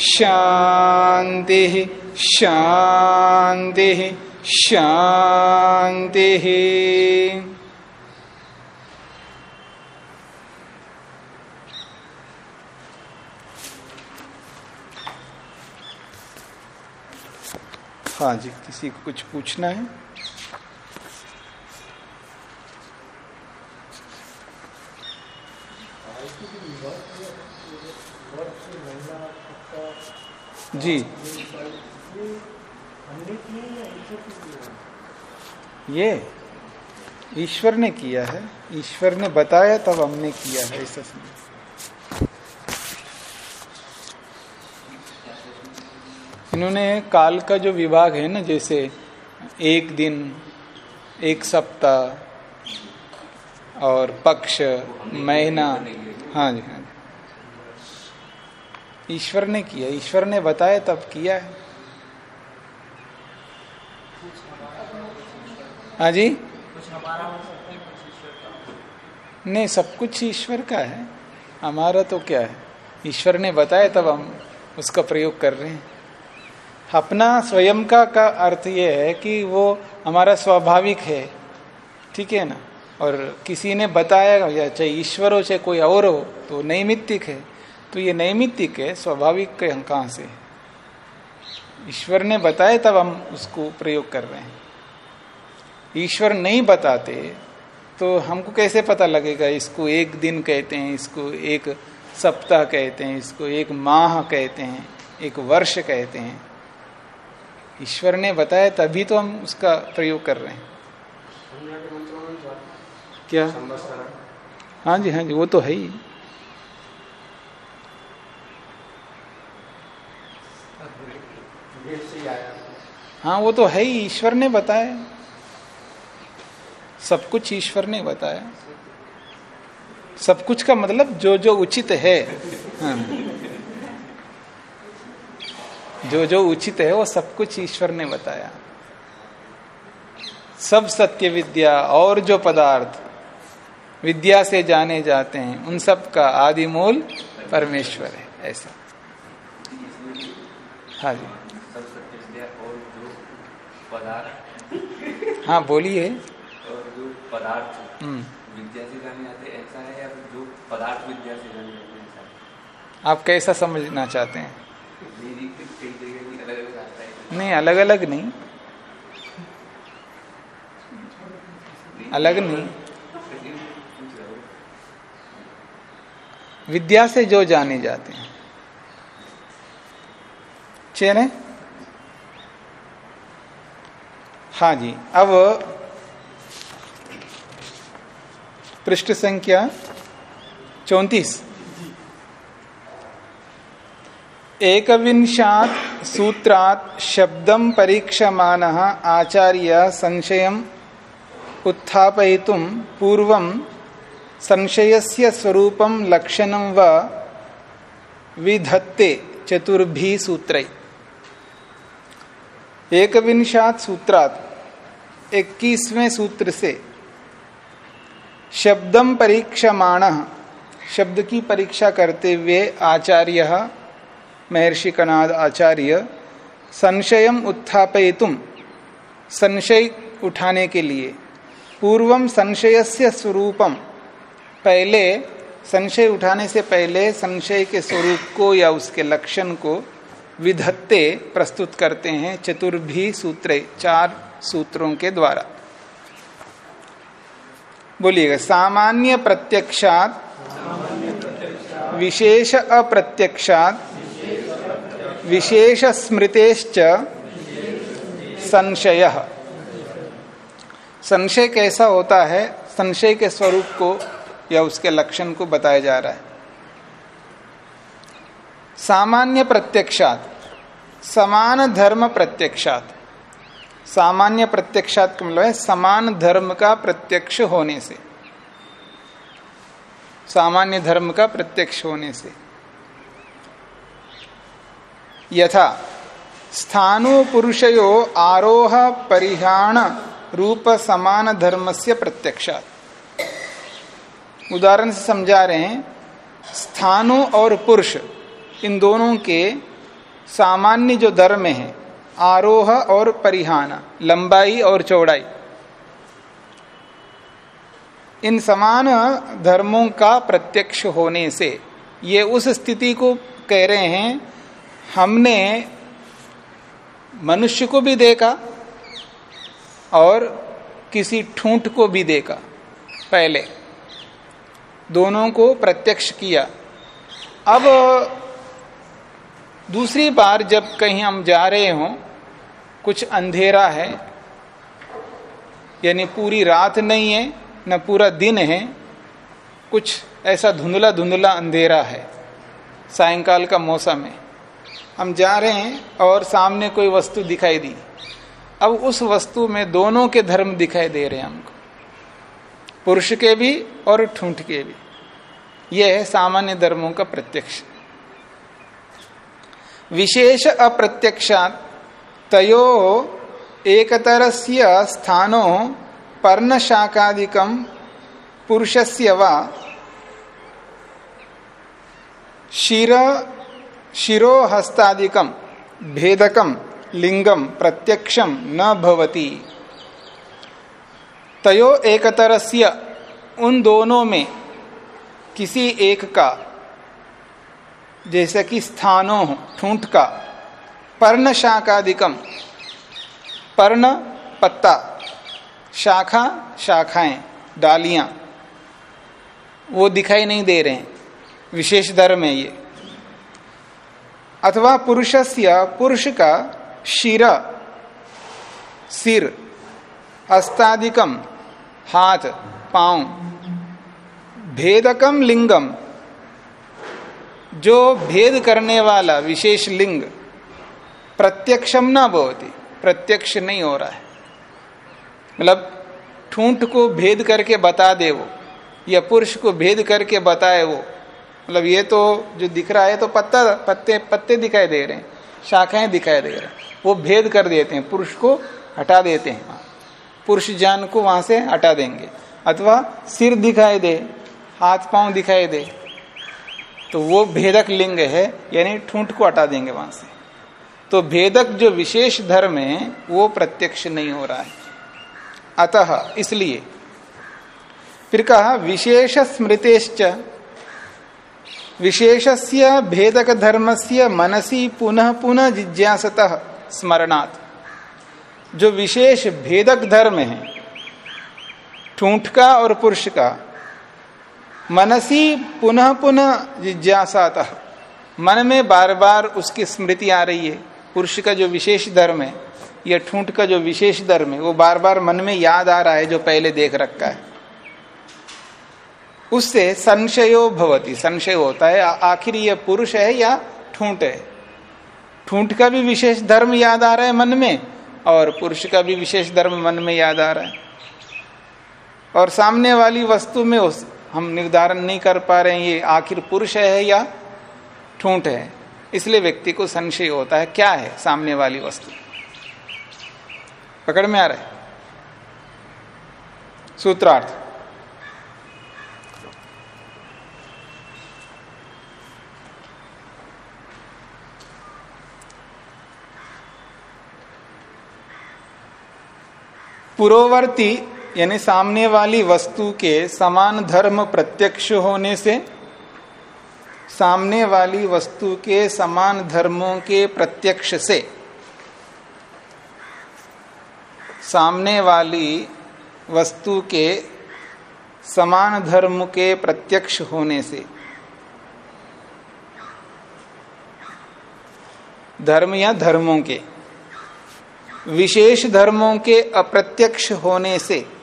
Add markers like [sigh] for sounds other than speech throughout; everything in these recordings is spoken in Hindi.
शान्तिः शान्तिः शान्तिः हाँ जी किसी को कुछ पूछना है? जी। ये, ईश्वर ने किया है। ईश्वर ने बताया, तब हमने किया है, ऐसा समझ इन्होंने काल का जो विभाग है ना, जैसे एक दिन, एक सप्ताह, और पक्ष, महीना हाँ जी हाँ। ईश्वर ने किया, ईश्वर ने बताया तब किया है। हाँ जी? नहीं, सब कुछ ईश्वर का है। हमारा तो क्या है? ईश्वर ने बताया तब हम उसका प्रयोग कर रहे हैं। अपना स्वयं का का अर्थ ये है कि वो हमारा स्वाभाविक है। ठीक है ना? और किसी ने बताया चाहे ईश्वर हो, चाहे कोई और हो तो नैमित्तिक है। तो ये नैमित्तिक है स्वाभाविक कहाँ से। ईश्वर ने बताया तब हम उसको प्रयोग कर रहे हैं। ईश्वर नहीं बताते तो हमको कैसे पता लगेगा? इसको एक दिन कहते हैं इसको एक सप्ताह कहते हैं इसको एक माह कहते हैं एक वर्ष कहते हैं। ईश्वर ने बताया तभी तो हम उसका प्रयोग कर रहे हैं। क्या? हाँ जी हाँ जी वो तो है ही। हाँ वो तो है ही, ईश्वर ने बताया। सब कुछ ईश्वर ने बताया। सब कुछ का मतलब जो जो उचित है। हाँ। जो जो उचित है, वो सब कुछ ईश्वर ने बताया। सब सत्य विद्या और जो पदार्थ विद्या से जाने जाते हैं, उन सब का आदि मूल परमेश्वर है, ऐसा। हाँ जी सब सत्य विद्या और जो पदार्थ। हाँ बोलिए। और जो पदार्थ हम्म, विद्या से जाने जाते ऐसा है या जो पदार्थ विद्या से जाने जाते ऐसा आप कैसा समझना चाहते हैं? नहीं अलग अलग नहीं अलग नहीं। विद्या से जो जाने जाते हैं। चेने हाँ जी, अब पृष्ठ संख्या चौतीस। एकविंशात सूत्रात शब्दम परीक्षमान आचार्य संशय उत्थापयितुम पूर्व संशयस्य स्वरूपम लक्षणम व विधत्ते चतुर्भी सूत्रै। एकविंशात सूत्रात इक्कीसवें सूत्र से शब्दम परीक्षमाण, शब्द की परीक्षा करते हुए आचार्य महर्षि कनाद आचार्य, संशय उत्थापयितुम संशय उठाने के लिए पूर्वम संशयस्य स्वरूपम पहले, संशय उठाने से पहले संशय के स्वरूप को या उसके लक्षण को विधत्ते प्रस्तुत करते हैं, चतुर्भी सूत्रे, चार सूत्रों के द्वारा। बोलिएगा, सामान्य प्रत्यक्षात, विशेष अप्रत्यक्षात, विशेष स्मृतेश्च संशय। संशय कैसा होता है? संशय के स्वरूप को या उसके लक्षण को बताया जा रहा है। सामान्य प्रत्यक्षात, समान धर्म प्रत्यक्षात सामान्य प्रत्यक्षात मतलब है, समान धर्म का प्रत्यक्ष होने से। सामान्य धर्म का प्रत्यक्ष होने से। यथा, स्थानो पुरुषयो आरोह परिहाण रूप समान धर्म से प्रत्यक्षात। उदाहरण से समझा रहे हैं, स्थानु और पुरुष, इन दोनों के सामान्य जो धर्म है आरोह और परिहान, लंबाई और चौड़ाई। इन समान धर्मों का प्रत्यक्ष होने से, ये उस स्थिति को कह रहे हैं, हमने मनुष्य को भी देखा और किसी ठूंठ को भी देखा पहले। दोनों को प्रत्यक्ष किया। अब दूसरी बार जब कहीं हम जा रहे हों कुछ अंधेरा है, यानी पूरी रात नहीं है, न पूरा दिन है, कुछ ऐसा धुंधला धुंधला अंधेरा है, सायंकाल का मौसम है। हम जा रहे हैं और सामने कोई वस्तु दिखाई दी। अब उस वस्तु में दोनों के धर्म दिखाई दे रहे हैं हमको। पुरुष के भी और ठूंठ के भी। यह है सामान्य धर्मों का प्रत्यक्ष। विशेष अप्रत्यक्षात तयो एकतरस्य स्थानो पर्ण शाकादिकम पुरुषस्य वा शिर शिरो हस्तादिकम भेदकम लिंगम प्रत्यक्षम न भवती। तयो एकतरस्य उन दोनों में किसी एक का, जैसे कि स्थानों, ठूंठ का पर्ण शाकादिकम पर्ण, पत्ता। शाखा, शाखाएँ, डालियाँ। वो दिखाई नहीं दे रहे हैं। विशेष धर्म है ये। अथवा पुरुषस्य, पुरुष का शिरा, सिर, अस्तादिकम, हाथ, पाँव भेदकम लिंगम। जो भेद करने वाला, विशेष लिंग प्रत्यक्षम ना भवती, प्रत्यक्ष नहीं हो रहा है। मतलब ठूंठ को भेद करके बता दे वो, या पुरुष को भेद करके बताए वो। मतलब ये तो जो दिख रहा है तो पत्ता, पत्ते पत्ते दिखाई दे रहे हैं, शाखाएँ दिखाई दे रहे हैं। वो भेद कर देते हैं, पुरुष को हटा देते हैं। पुरुष जान को वहाँ से हटा देंगे। अथवा सिर दिखाई दे, हाथ पाँव दिखाई दे तो वो भेदक लिंग है, यानी ठूंठ को हटा देंगे वहाँ से। तो भेदक जो विशेष धर्म है, वो प्रत्यक्ष नहीं हो रहा है। अतः इसलिए फिर कहा, विशेष स्मृतेश्च, विशेषस्य भेदक धर्मस्य मनसी पुनः पुनः जिज्ञासत स्मरणात्। जो विशेष भेदक धर्म है, ठूंठ का और पुरुष का, मनसी पुनः पुनः जिज्ञासात। मन में बार बार उसकी स्मृति आ रही है। पुरुष का जो विशेष धर्म है, या ठूंठ का जो विशेष धर्म है, वो बार बार मन में याद आ रहा है जो पहले देख रखा है। उससे संशयो भवती। संशय होता है आखिर ये पुरुष है या ठूंठ है? ठूंठ का भी विशेष धर्म याद आ रहा है मन में, और पुरुष का भी विशेष धर्म मन में याद आ रहा है। और सामने वाली वस्तु में उस हम निर्धारण नहीं कर पा रहे हैं, ये आखिर पुरुष है या ठूंठ है। इसलिए व्यक्ति को संशय होता है, क्या है सामने वाली वस्तु? पकड़ में आ रहा है। सूत्रार्थ। पुरोवर्ती, यानी सामने वाली वस्तु के समान धर्म प्रत्यक्ष होने से सामने वाली वस्तु के समान धर्मों के प्रत्यक्ष से। सामने वाली वस्तु के समान धर्म के प्रत्यक्ष होने से। धर्म या धर्मों के। विशेष धर्मों के अप्रत्यक्ष होने से।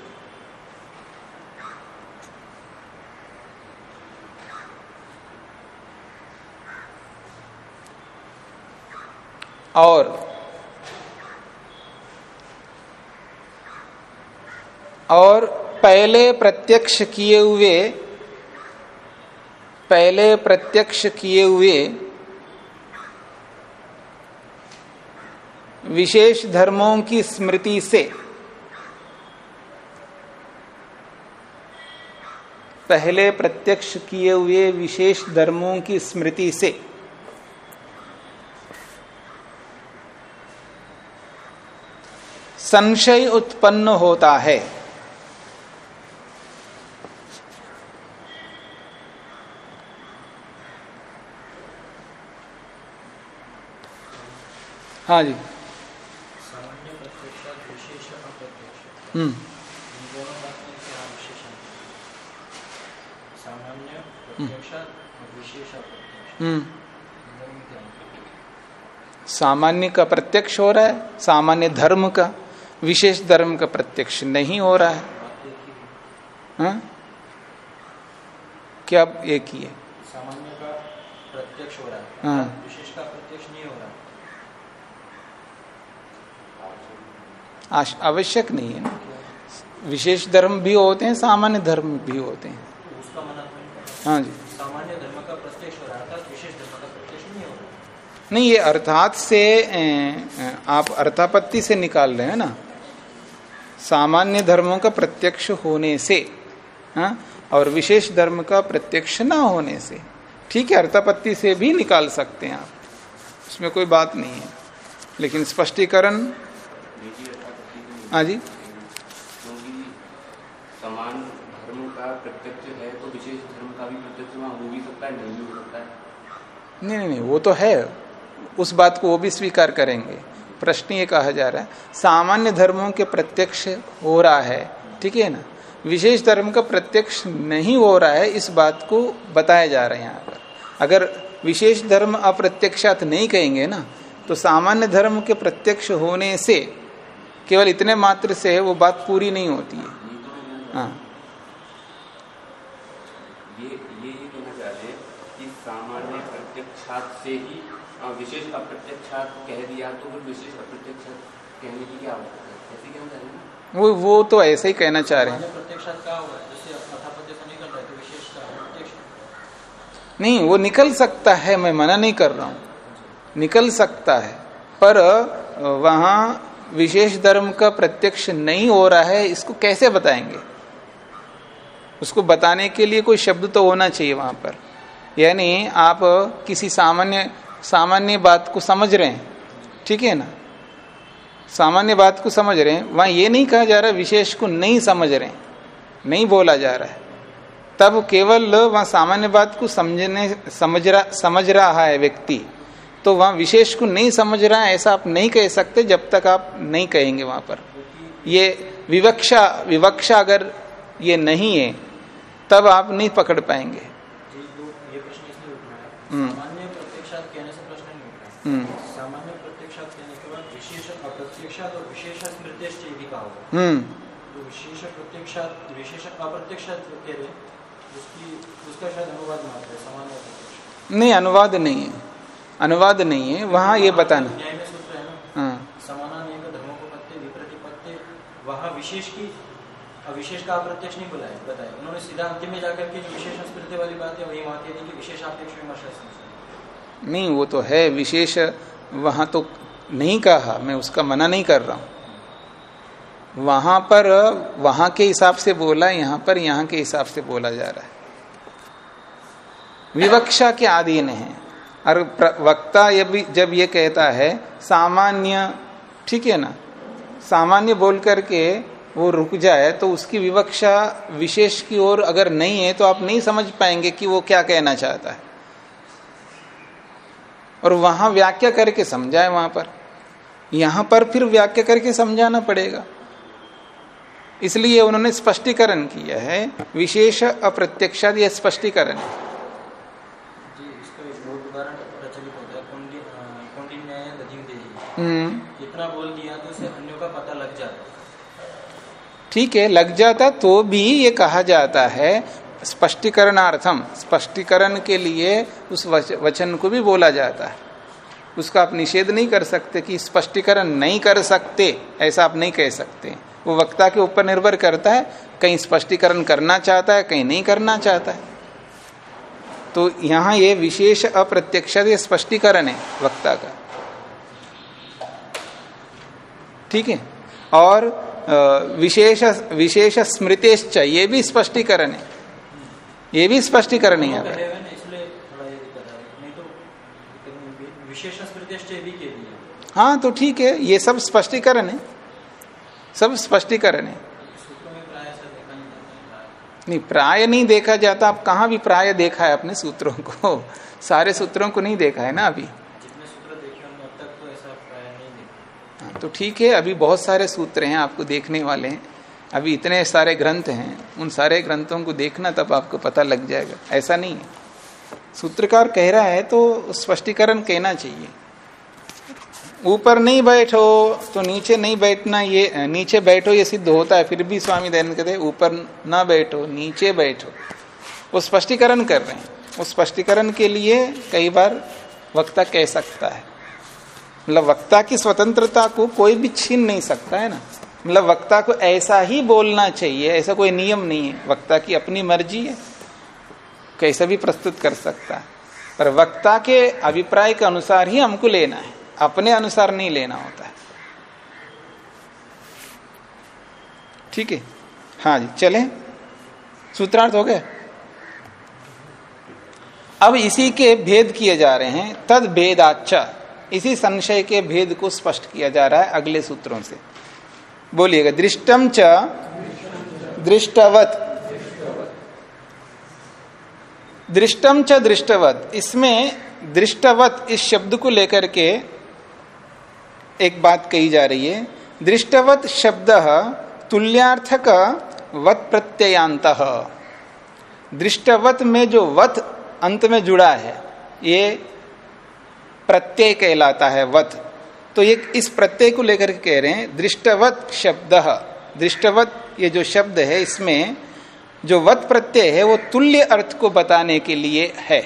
और और पहले प्रत्यक्ष किए हुए, पहले प्रत्यक्ष किए हुए विशेष धर्मों की स्मृति से पहले प्रत्यक्ष किए हुए विशेष धर्मों की स्मृति से संशय उत्पन्न होता है। हाँ जी। हम्म। हम्म। सामान्य का प्रत्यक्ष हो रहा है, सामान्य धर्म का। विशेष धर्म का प्रत्यक्ष नहीं हो रहा है। हा? क्या एक ही है? सामान्य का प्रत्यक्ष हो रहा है। हाँ। विशेष का प्रत्यक्ष नहीं हो रहा। आवश्यक नहीं है विशेष धर्म भी होते हैं सामान्य धर्म भी होते हैं। तो कर रहे। हाँ जी। सामान्य धर्म का प्रत्यक्ष हो रहा अर्थात विशेष धर्म का प्रत्यक्ष नहीं हो रहा। नहीं ये अर्थात से आप अर्थापत्ति से निकाल रहे हैं ना। सामान्य धर्मों का प्रत्यक्ष होने से हाँ? और विशेष धर्म का प्रत्यक्ष ना होने से ठीक है अर्थापत्ति से भी निकाल सकते हैं आप उसमें कोई बात नहीं है लेकिन स्पष्टीकरण। हाँ जी समान धर्म का प्रत्यक्ष है तो विशेष धर्म का भी प्रत्यक्ष वहाँ हो भी सकता है नहीं भी हो सकता है नहीं नहीं नहीं वो तो है उस बात को वो भी स्वीकार करेंगे प्रश्न ये कहा जा रहा है, सामान्य धर्मों के प्रत्यक्ष हो रहा है, ठीक है ना? विशेष धर्म का प्रत्यक्ष नहीं हो रहा है, इस बात को बताया जा रहा है यहाँ पर। अगर विशेष धर्म अप्रत्यक्षात नहीं कहेंगे ना तो सामान्य धर्म के प्रत्यक्ष होने से केवल इतने मात्र से वो बात पूरी नहीं होती है। हाँ। ये ये कहना हैं कि सामान्य प्रत्यक्षात से ही विशेष अप्रत्यक्षात कह दिया तो फिर विशेष अप्रत्यक्षात कहने की क्या आवश्यकता है? ऐसे कहना चाह रहे हैं? वो वो तो ऐसे ही कहना चाह रहे हैं। सामान्य प्रत्यक्षात क्या हुआ जैसे अर्थापत्य से निकल रहा तो प्रत्यक्ष। नहीं वो निकल सकता है मैं मना नहीं कर रहा हूँ। निकल सकता है पर वहाँ विशेष धर्म का प्रत्यक्ष नहीं हो रहा है इसको कैसे बताएँगे? उसको बताने के लिए कोई शब्द तो होना चाहिए वहाँ पर। यानी आप किसी सामान्य सामान्य बात को समझ रहे हैं। ठीक है ना? सामान्य बात को समझ रहे हैं। वहाँ ये नहीं कहा जा रहा विशेष को नहीं समझ रहे हैं। नहीं बोला जा रहा है। तब केवल वहाँ सामान्य बात को समझने समझ रहा समझ रहा है व्यक्ति। तो वहाँ विशेष को नहीं समझ रहा है ऐसा आप नहीं कह सकते जब तक आप नहीं कहेंगे वहाँ पर। ये विवक्षा विवक्षा अगर ये नहीं है तब आप नहीं पकड़ पाएँगे। हम्म। सामान्य प्रत्यक्षात कहने से प्रश्न नहीं उठ रहा हम्म सामान्य हम्म। नहीं, अनुवाद नहीं है। अनुवाद नहीं है, वहाँ ये बताना। है। विशेष की का अप्रत्यक्ष नहीं बुलाया, बताया। उन्होंने सीधा अंतिम में जाकर के जो विशेष वाली बात है, वही वहाँ कह दी कि विशेष विमर्श नहीं, वो तो है विशेष, वहाँ तो नहीं कहा, मैं उसका मना नहीं कर रहा हूँ। वहाँ पर, वहाँ के हिसाब से बोला, यहाँ पर यहाँ के हिसाब से बोला जा रहा है। विवक्षा के अधीन है। और वक्ता ये भी, जब ये कहता है, सामान्य, ठीक है ना? सामान्य बोल करके वो रुक जाए तो उसकी विवक्षा विशेष की ओर अगर नहीं है तो आप नहीं समझ पाएँगे कि वो क्या कहना चाहता है। और वहाँ व्याख्या करके समझाए वहाँ पर। यहाँ पर फिर व्याख्या करके समझाना पड़ेगा। इसलिए उन्होंने स्पष्टीकरण किया है विशेष अप्रत्यक्षाद यह स्पष्टीकरण। हम्म। इतना बोल दिया तो उसे अन्यों का पता लग जाता। ठीक है लग जाता तो भी ये कहा जाता है स्पष्टीकरणार्थम, स्पष्टीकरण के लिए उस वचन को भी बोला जाता है। उसका आप निषेध नहीं कर सकते कि स्पष्टीकरण नहीं कर सकते, ऐसा आप नहीं कह सकते। वो वक्ता के ऊपर निर्भर करता है, कहीं स्पष्टीकरण करना चाहता है, कहीं नहीं करना चाहता है। तो यहाँ ये विशेष अप्रत्यक्ष स्पष्टीकरण है वक्ता का। ठीक है? और विशेष विशेष स्मृतेश्च, ये भी स्पष्टीकरण है। ये भी स्पष्टीकरण है। हाँ। तो ठीक है ये सब स्पष्टीकरण है। सब स्पष्टीकरण है। नहीं प्राय नहीं देखा जाता। आप कहा भी प्राय देखा है अपने सूत्रों को? सारे सूत्रों को नहीं देखा है ना अभी? हाँ, तो ठीक है अभी बहुत सारे सूत्र हैं आपको देखने वाले हैं। अभी इतने सारे ग्रंथ हैं, उन सारे ग्रंथों को देखना तब आपको पता लग जाएगा। ऐसा नहीं है। सूत्रकार कह रहा है तो स्पष्टीकरण कहना चाहिए। ऊपर नहीं बैठो तो नीचे नहीं बैठना ये, नीचे बैठो ये सिद्ध होता है, फिर भी स्वामी दयानंद कहते ऊपर ना बैठो, नीचे बैठो। वो स्पष्टीकरण कर रहे हैं। उस स्पष्टीकरण के लिए कई बार वक्ता कह सकता है। मतलब वक्ता की स्वतंत्रता को कोई भी छीन नहीं सकता, है ना? मतलब वक्ता को ऐसा ही बोलना चाहिए, ऐसा कोई नियम नहीं है। वक्ता की अपनी मर्ज़ी है, कैसे भी प्रस्तुत कर सकता है। पर वक्ता के अभिप्राय के अनुसार ही हमको लेना है, अपने अनुसार नहीं लेना होता है। ठीक है? हाँ जी, चले। सूत्रार्थ हो गए? अब इसी के भेद किए जा रहे हैं तद भेदाचा इसी संशय के भेद को स्पष्ट किया जा रहा है अगले सूत्रों से। बोलिएगा दृष्टम च दृष्टवत। दृष्टम च दृष्टवत। इसमें दृष्टवत इस शब्द को लेकर के एक बात कही जा रही है। दृष्टवत शब्द तुल्यार्थक वत प्रत्ययांत दृष्टवत में जो वत अंत में जुड़ा है, ये प्रत्यय कहलाता है वत। तो ये इस प्रत्यय को लेकर कह रहे हैं, दृष्टवत शब्द। दृष्टवत ये जो शब्द है, इसमें जो वत प्रत्यय है, वो तुल्य अर्थ को बताने के लिए है।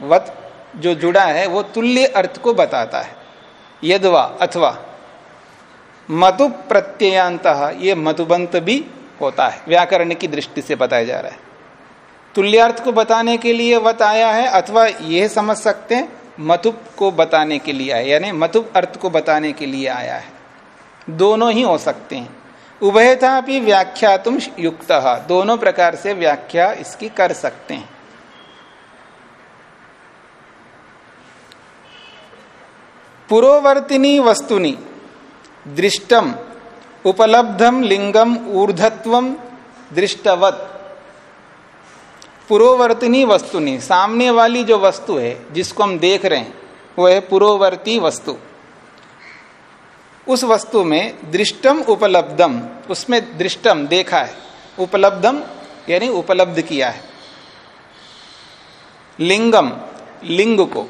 वत जो जुड़ा है, वो तुल्य अर्थ को बताता है। यदवा अथवा मधु प्रत्ययांत, ये मधुबंत भी होता है। व्याकरण की दृष्टि से बताया जा रहा है। तुल्यार्थ को बताने के लिए वत आया है, अथवा यह समझ सकते हैं मतुप को बताने के लिए आया, यानी मतुप अर्थ को बताने के लिए आया है। दोनों ही हो सकते हैं। उभयथा भी व्याख्या तुम युक्त, दोनों प्रकार से व्याख्या इसकी कर सकते हैं। पुरोवर्तिनी वस्तुनि, दृष्टम, उपलब्धम, लिंगम ऊर्धत्व दृष्टवत। पुरोवर्तिनी वस्तुनि, सामने वाली जो वस्तु है, जिसको हम देख रहे हैं, वो है पुरोवर्ती वस्तु। उस वस्तु में दृष्टम उपलब्धम, उसमें दृष्टम देखा है, उपलब्धम यानी उपलब्ध किया है। लिंगम, लिंग को।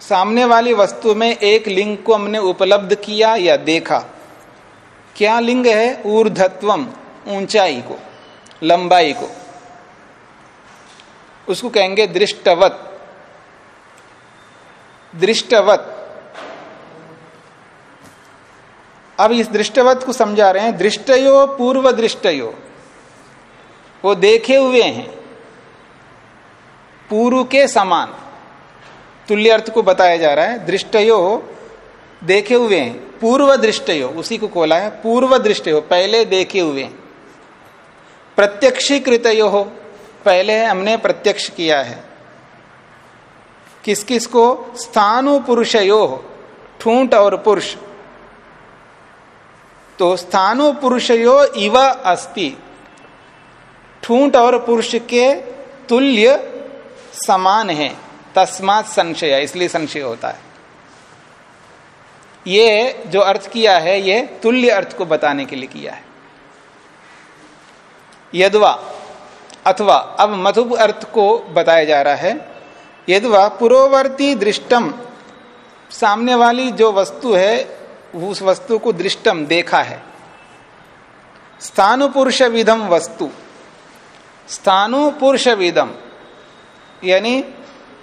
सामने वाली वस्तु में एक लिंग को हमने उपलब्ध किया या देखा। क्या लिंग है? ऊर्धत्वम ऊंचाई को, लंबाई को। उसको कहेंगे दृष्टवत। दृष्टवत। अब इस दृष्टवत को समझा रहे हैं, दृष्टयो पूर्व दृष्टयो वो देखे हुए हैं। पूर्व के समान। तुल्य अर्थ को बताया जा रहा है, दृष्टयो देखे हुए हैं पूर्व दृष्टयो उसी को खोला है पूर्व दृष्टयो पहले देखे हुए प्रत्यक्षीकृत हो पहले हमने प्रत्यक्ष किया है। किस किस को? स्थानु पुरुषयो, ठूंठ और पुरुष। तो स्थानु पुरुषयो इव अस्ति। ठूंठ और पुरुष के तुल्य समान है। तस्मात संशय, इसलिए संशय होता है। ये जो अर्थ किया है, ये तुल्य अर्थ को बताने के लिए किया है। यदवा अथवा अब मधुप अर्थ को बताया जा रहा है, यदवा पुरोवर्ती दृष्टम, सामने वाली जो वस्तु है, उस वस्तु को दृष्टम देखा है। स्थानु पुरुष विधम वस्तु। स्थानु पुरुष विधम यानी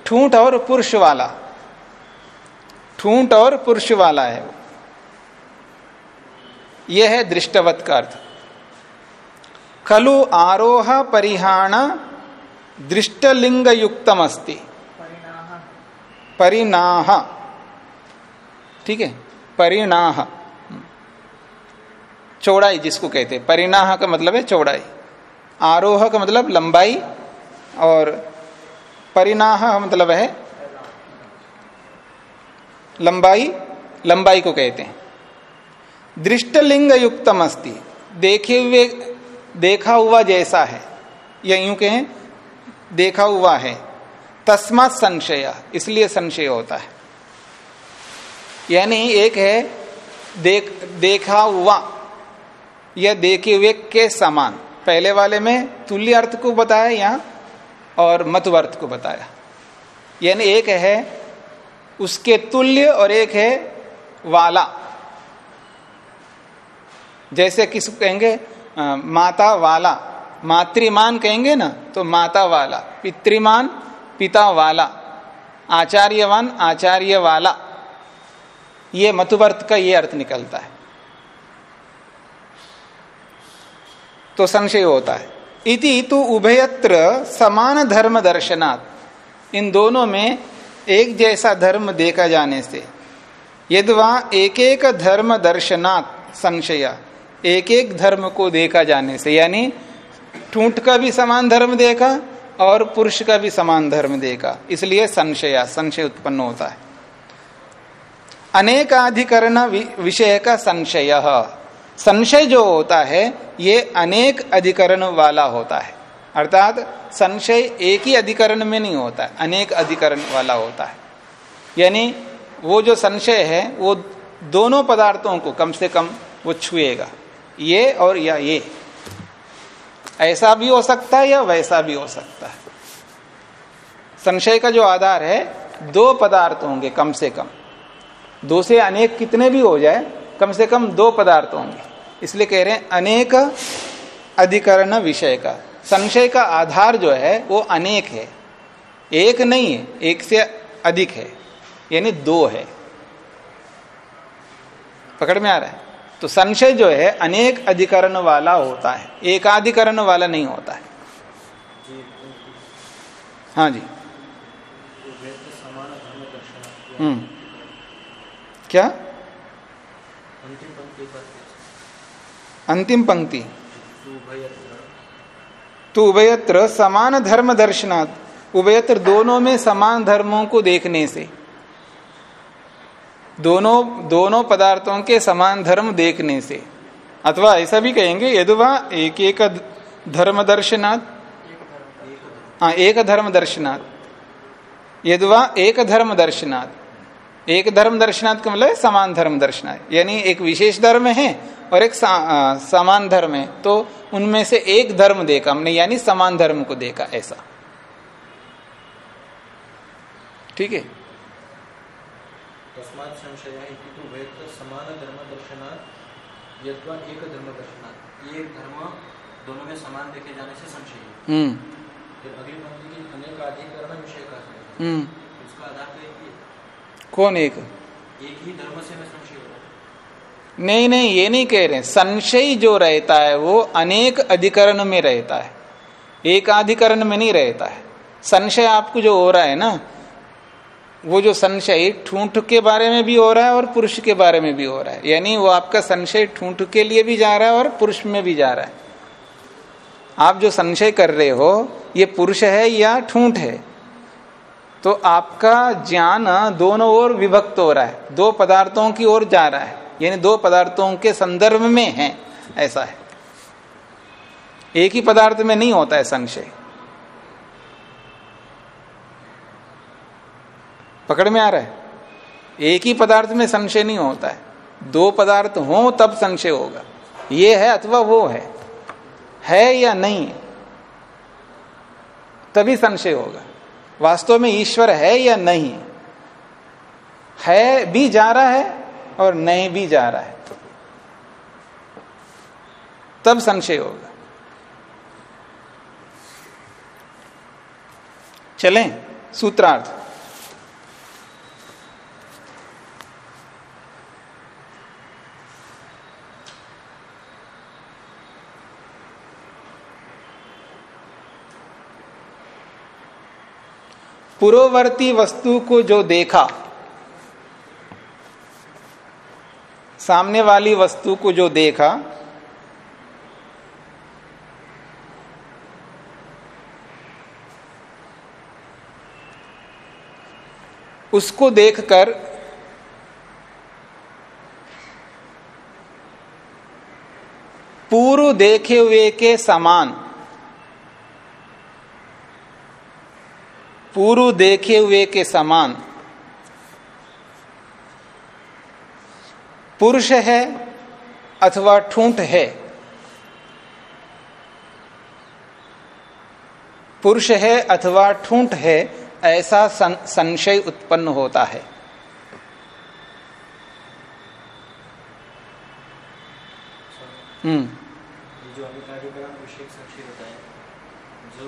ठूंठ और पुरुष वाला ठूंठ और पुरुष वाला है यह है दृष्टवत का अर्थ। खलु आरोह परिहाण दृष्टलिंग युक्तम अस्ति परिणाह। ठीक है? परिणाह। चौड़ाई जिसको कहते हैं। परिणाह का मतलब है चौड़ाई। आरोह का मतलब लंबाई और परिणाह मतलब है लंबाई लंबाई को कहते हैं। दृष्टलिंग युक्तम अस्ति देखे हुए देखा हुआ जैसा है। या यूँ कहें, देखा हुआ है। तस्मात संशय, इसलिए संशय होता है। यानी एक है, देख, देखा हुआ, या देखे हुए के समान। पहले वाले में तुल्य अर्थ को बताया यहाँ, और मतवर्थ को बताया। यानी एक है, उसके तुल्य और एक है वाला। जैसे किस कहेंगे? आ, माता वाला मातृमान कहेंगे ना तो माता वाला पितृमान पिता वाला आचार्यवान आचार्य वाला ये मतुवर्त का ये अर्थ निकलता है। तो संशय होता है। इति तो उभयत्र समान धर्म दर्शनात्। इन दोनों में एक जैसा धर्म देखा जाने से यदवा एक एक धर्म दर्शनात् संशय। एक एक धर्म को देखा जाने से, यानी ठूंठ का भी समान धर्म देखा और पुरुष का भी समान धर्म देखा। इसलिए संशय संशय उत्पन्न होता है। अनेकाधिकरण विषय का संशय। संशय जो होता है, ये अनेक अधिकरण वाला होता है। अर्थात संशय एक ही अधिकरण में नहीं होता है अनेक अधिकरण वाला होता है। यानी वो जो संशय है, वो दोनों पदार्थों को कम से कम वो छुएगा। ये और या ये। ऐसा भी हो सकता है या वैसा भी हो सकता है। संशय का जो आधार है, दो पदार्थ होंगे कम से कम। दो से अनेक कितने भी हो जाए, कम से कम दो पदार्थ होंगे। इसलिए कह रहे हैं, अनेक अधिकरण विषय का। संशय का आधार जो है, वो अनेक है। एक नहीं है, एक से अधिक है। यानी दो है। पकड़ में आ रहा है? तो संशय जो है अनेक अधिकरण वाला होता है। एकाधिकरण वाला नहीं होता है। हाँ जी। हम्म। क्या? अंतिम पंक्ति तो उभयत्र समान धर्म दर्शनात्। उभयत्र दोनों में समान धर्मों को देखने से। दोनों दोनों पदार्थों के समान धर्म देखने से। अथवा ऐसा भी कहेंगे यदुवा एक एक धर्म दर्शनात् हाँ एक धर्म दर्शनात्। यदुवा एक धर्म दर्शनात्, एक धर्म दर्शनात् का मतलब समान धर्म दर्शनात्। यानी एक विशेष धर्म है और एक समान धर्म है। तो उनमें से एक धर्म देखा, हमने यानी समान धर्म को देखा ऐसा। ठीक है? समान धर्म दर्शनात् यद्वा एक धर्म दर्शनात्। ये धर्म दोनों में समान देखे जाने से संशय हम्म। फिर अगली पंक्ति की अनेक अधिकरण विषय का हम्म। उसका आधार तो एक कौन एक? एक ही धर्म से मैं संशय हो नहीं नहीं ये नहीं कह रहे संशय जो रहता है वो अनेक अधिकरण में रहता है। एक अधिकरण में नहीं रहता है। संशय आपको जो हो रहा है ना वो जो संशय ठूंठ के बारे में भी हो रहा है और पुरुष के बारे में भी हो रहा है। यानी वो आपका संशय ठूंठ के लिए भी जा रहा है और पुरुष में भी जा रहा है। आप जो संशय कर रहे हो, ये पुरुष है या ठूंठ है? तो आपका ज्ञान दोनों ओर विभक्त हो रहा है। दो पदार्थों की ओर जा रहा है। यानी दो पदार्थों के संदर्भ में है। ऐसा है। एक ही पदार्थ में नहीं होता है संशय। पकड़ में आ रहा है। एक ही पदार्थ में संशय नहीं होता है। दो पदार्थ हो, तब संशय होगा। ये है अथवा वो है। है या नहीं, तभी संशय होगा। वास्तव में ईश्वर है या नहीं? है भी जा रहा है और नहीं भी जा रहा है। तब संशय होगा। चलें, सूत्रार्थ। पूर्ववर्ती वस्तु को जो देखा, सामने वाली वस्तु को जो देखा, उसको देखकर पूर्व देखे हुए के समान पूर्व देखे हुए के समान। पुरुष है अथवा ठूंठ है। पुरुष है अथवा ठूंठ है, ऐसा संशय उत्पन्न होता है। हम्म जो अभिकारिकरण विषय संशय होता है जो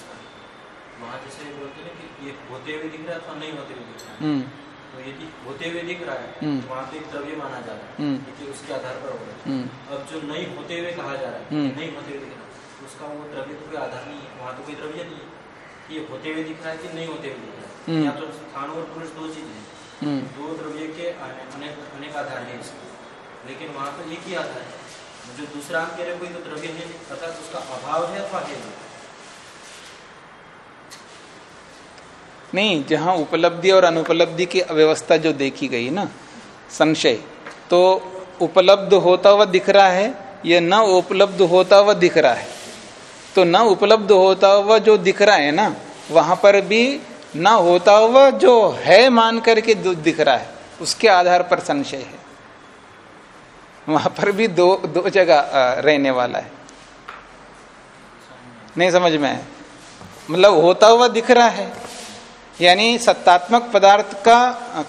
उपलब्धि की वहाँ जैसे बोलते हैं कि ये होते हुए दिख रहा है अथवा नहीं होते हुए दिख रहा है। हम्म। तो यदि होते हुए दिख रहा है। तो वहाँ पे एक द्रव्य माना जा रहा है हम्म। कि उसके आधार पर होगा अब जो नहीं होते हुए कहा जा रहा है नहीं होते हुए दिख रहा है तो उसका वो द्रव्य तो कोई आधार नहीं है। वहाँ तो कोई द्रव्य नहीं है ये होते हुए दिख रहा है कि नहीं होते हुए दिख रहा है। या तो स्थान और पुरुष दो चीज़ है। दो द्रव्य के अनेक अनेक आधार है इसके। लेकिन वहाँ तो एक ही आधार है। जो दूसरा आप कह रहे कोई तो द्रव्य है अर्थात उसका अभाव है अथवा है नहीं। जहाँ उपलब्धि और अनुपलब्धि की अव्यवस्था जो देखी गई ना, संशय तो उपलब्ध होता हुआ दिख रहा है, या न उपलब्ध होता हुआ दिख रहा है? तो न उपलब्ध होता हुआ जो दिख रहा है ना, वहाँ पर भी न होता हुआ जो है मान करके दिख रहा है, उसके आधार पर संशय है। वहाँ पर भी दो दो जगह रहने वाला है। नहीं समझ में मतलब होता हुआ दिख रहा है यानी सत्तात्मक पदार्थ का,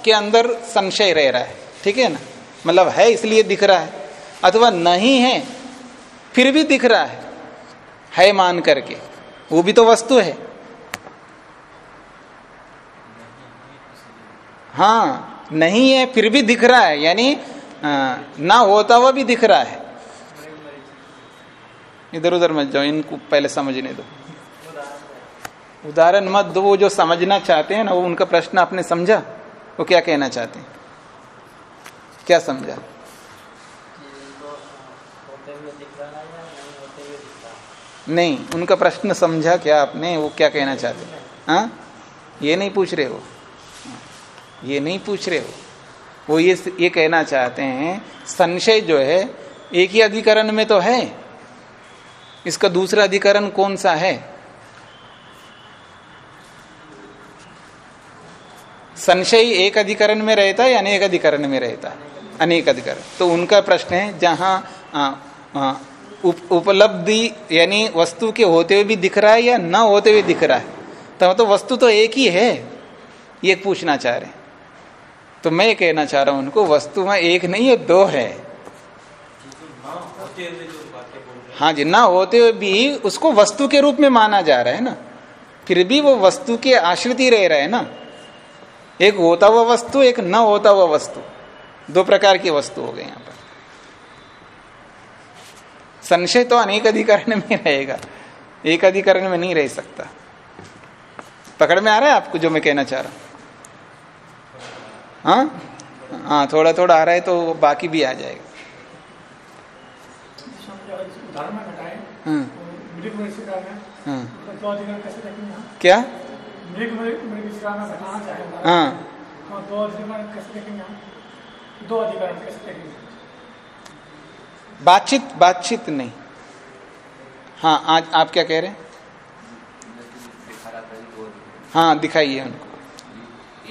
के अंदर संशय रह रहा है। ठीक है ना? मतलब है इसलिए दिख रहा है। अथवा नहीं है, फिर भी दिख रहा है। है मान करके। वो भी तो वस्तु है। हाँ नहीं है, फिर भी दिख रहा है। यानी ना होता हुआ भी दिख रहा है। इधर उधर मत जाओ, इनको पहले समझने दो। उदाहरण मत दो, वो जो समझना चाहते हैं ना, वो उनका प्रश्न आपने समझा, वो क्या कहना चाहते हैं? क्या समझा? नहीं, उनका प्रश्न समझा क्या आपने, वो क्या कहना चाहते हैं? हाँ? ये नहीं पूछ रहे हो? ये नहीं पूछ रहे हो? वो ये ये कहना चाहते हैं, संशय जो है, एक ही अधिकरण में तो है। इसका दूसरा अधिकरण कौन सा है? संशय एक अधिकरण में रहता है या अनेक अधिकरण में रहता है अनेक अधिकरण। तो उनका प्रश्न है जहाँ उप, उपलब्धि यानी वस्तु के होते हुए भी दिख रहा है या न होते हुए दिख रहा है? तो, तो वस्तु तो एक ही है ये पूछना चाह रहे तो मैं कहना चाह रहा हूँ उनको वस्तु में एक नहीं है दो है। हाँ जी ना होते हुए भी उसको वस्तु के रूप में माना जा रहा है ना। फिर भी वो वस्तु के आश्रित ही रह रहा है ना। एक होता हुआ वस्तु एक न होता हुआ वस्तु। दो प्रकार की वस्तु हो गई यहाँ पर। संशय तो अनेक अधिकरण में रहेगा। एक अधिकरण में नहीं रह सकता। पकड़ में आ रहा है आपको जो मैं कहना चाह रहा हूँ? हाँ? हाँ थोड़ा थोड़ा आ रहा है तो बाकी भी आ जाएगा। हाँ, हाँ। क्या? हाँ दो अधिकरण बातचीत बातचीत नहीं। हाँ आज आप क्या कह रहे हैं? हाँ दिखाइए उनको।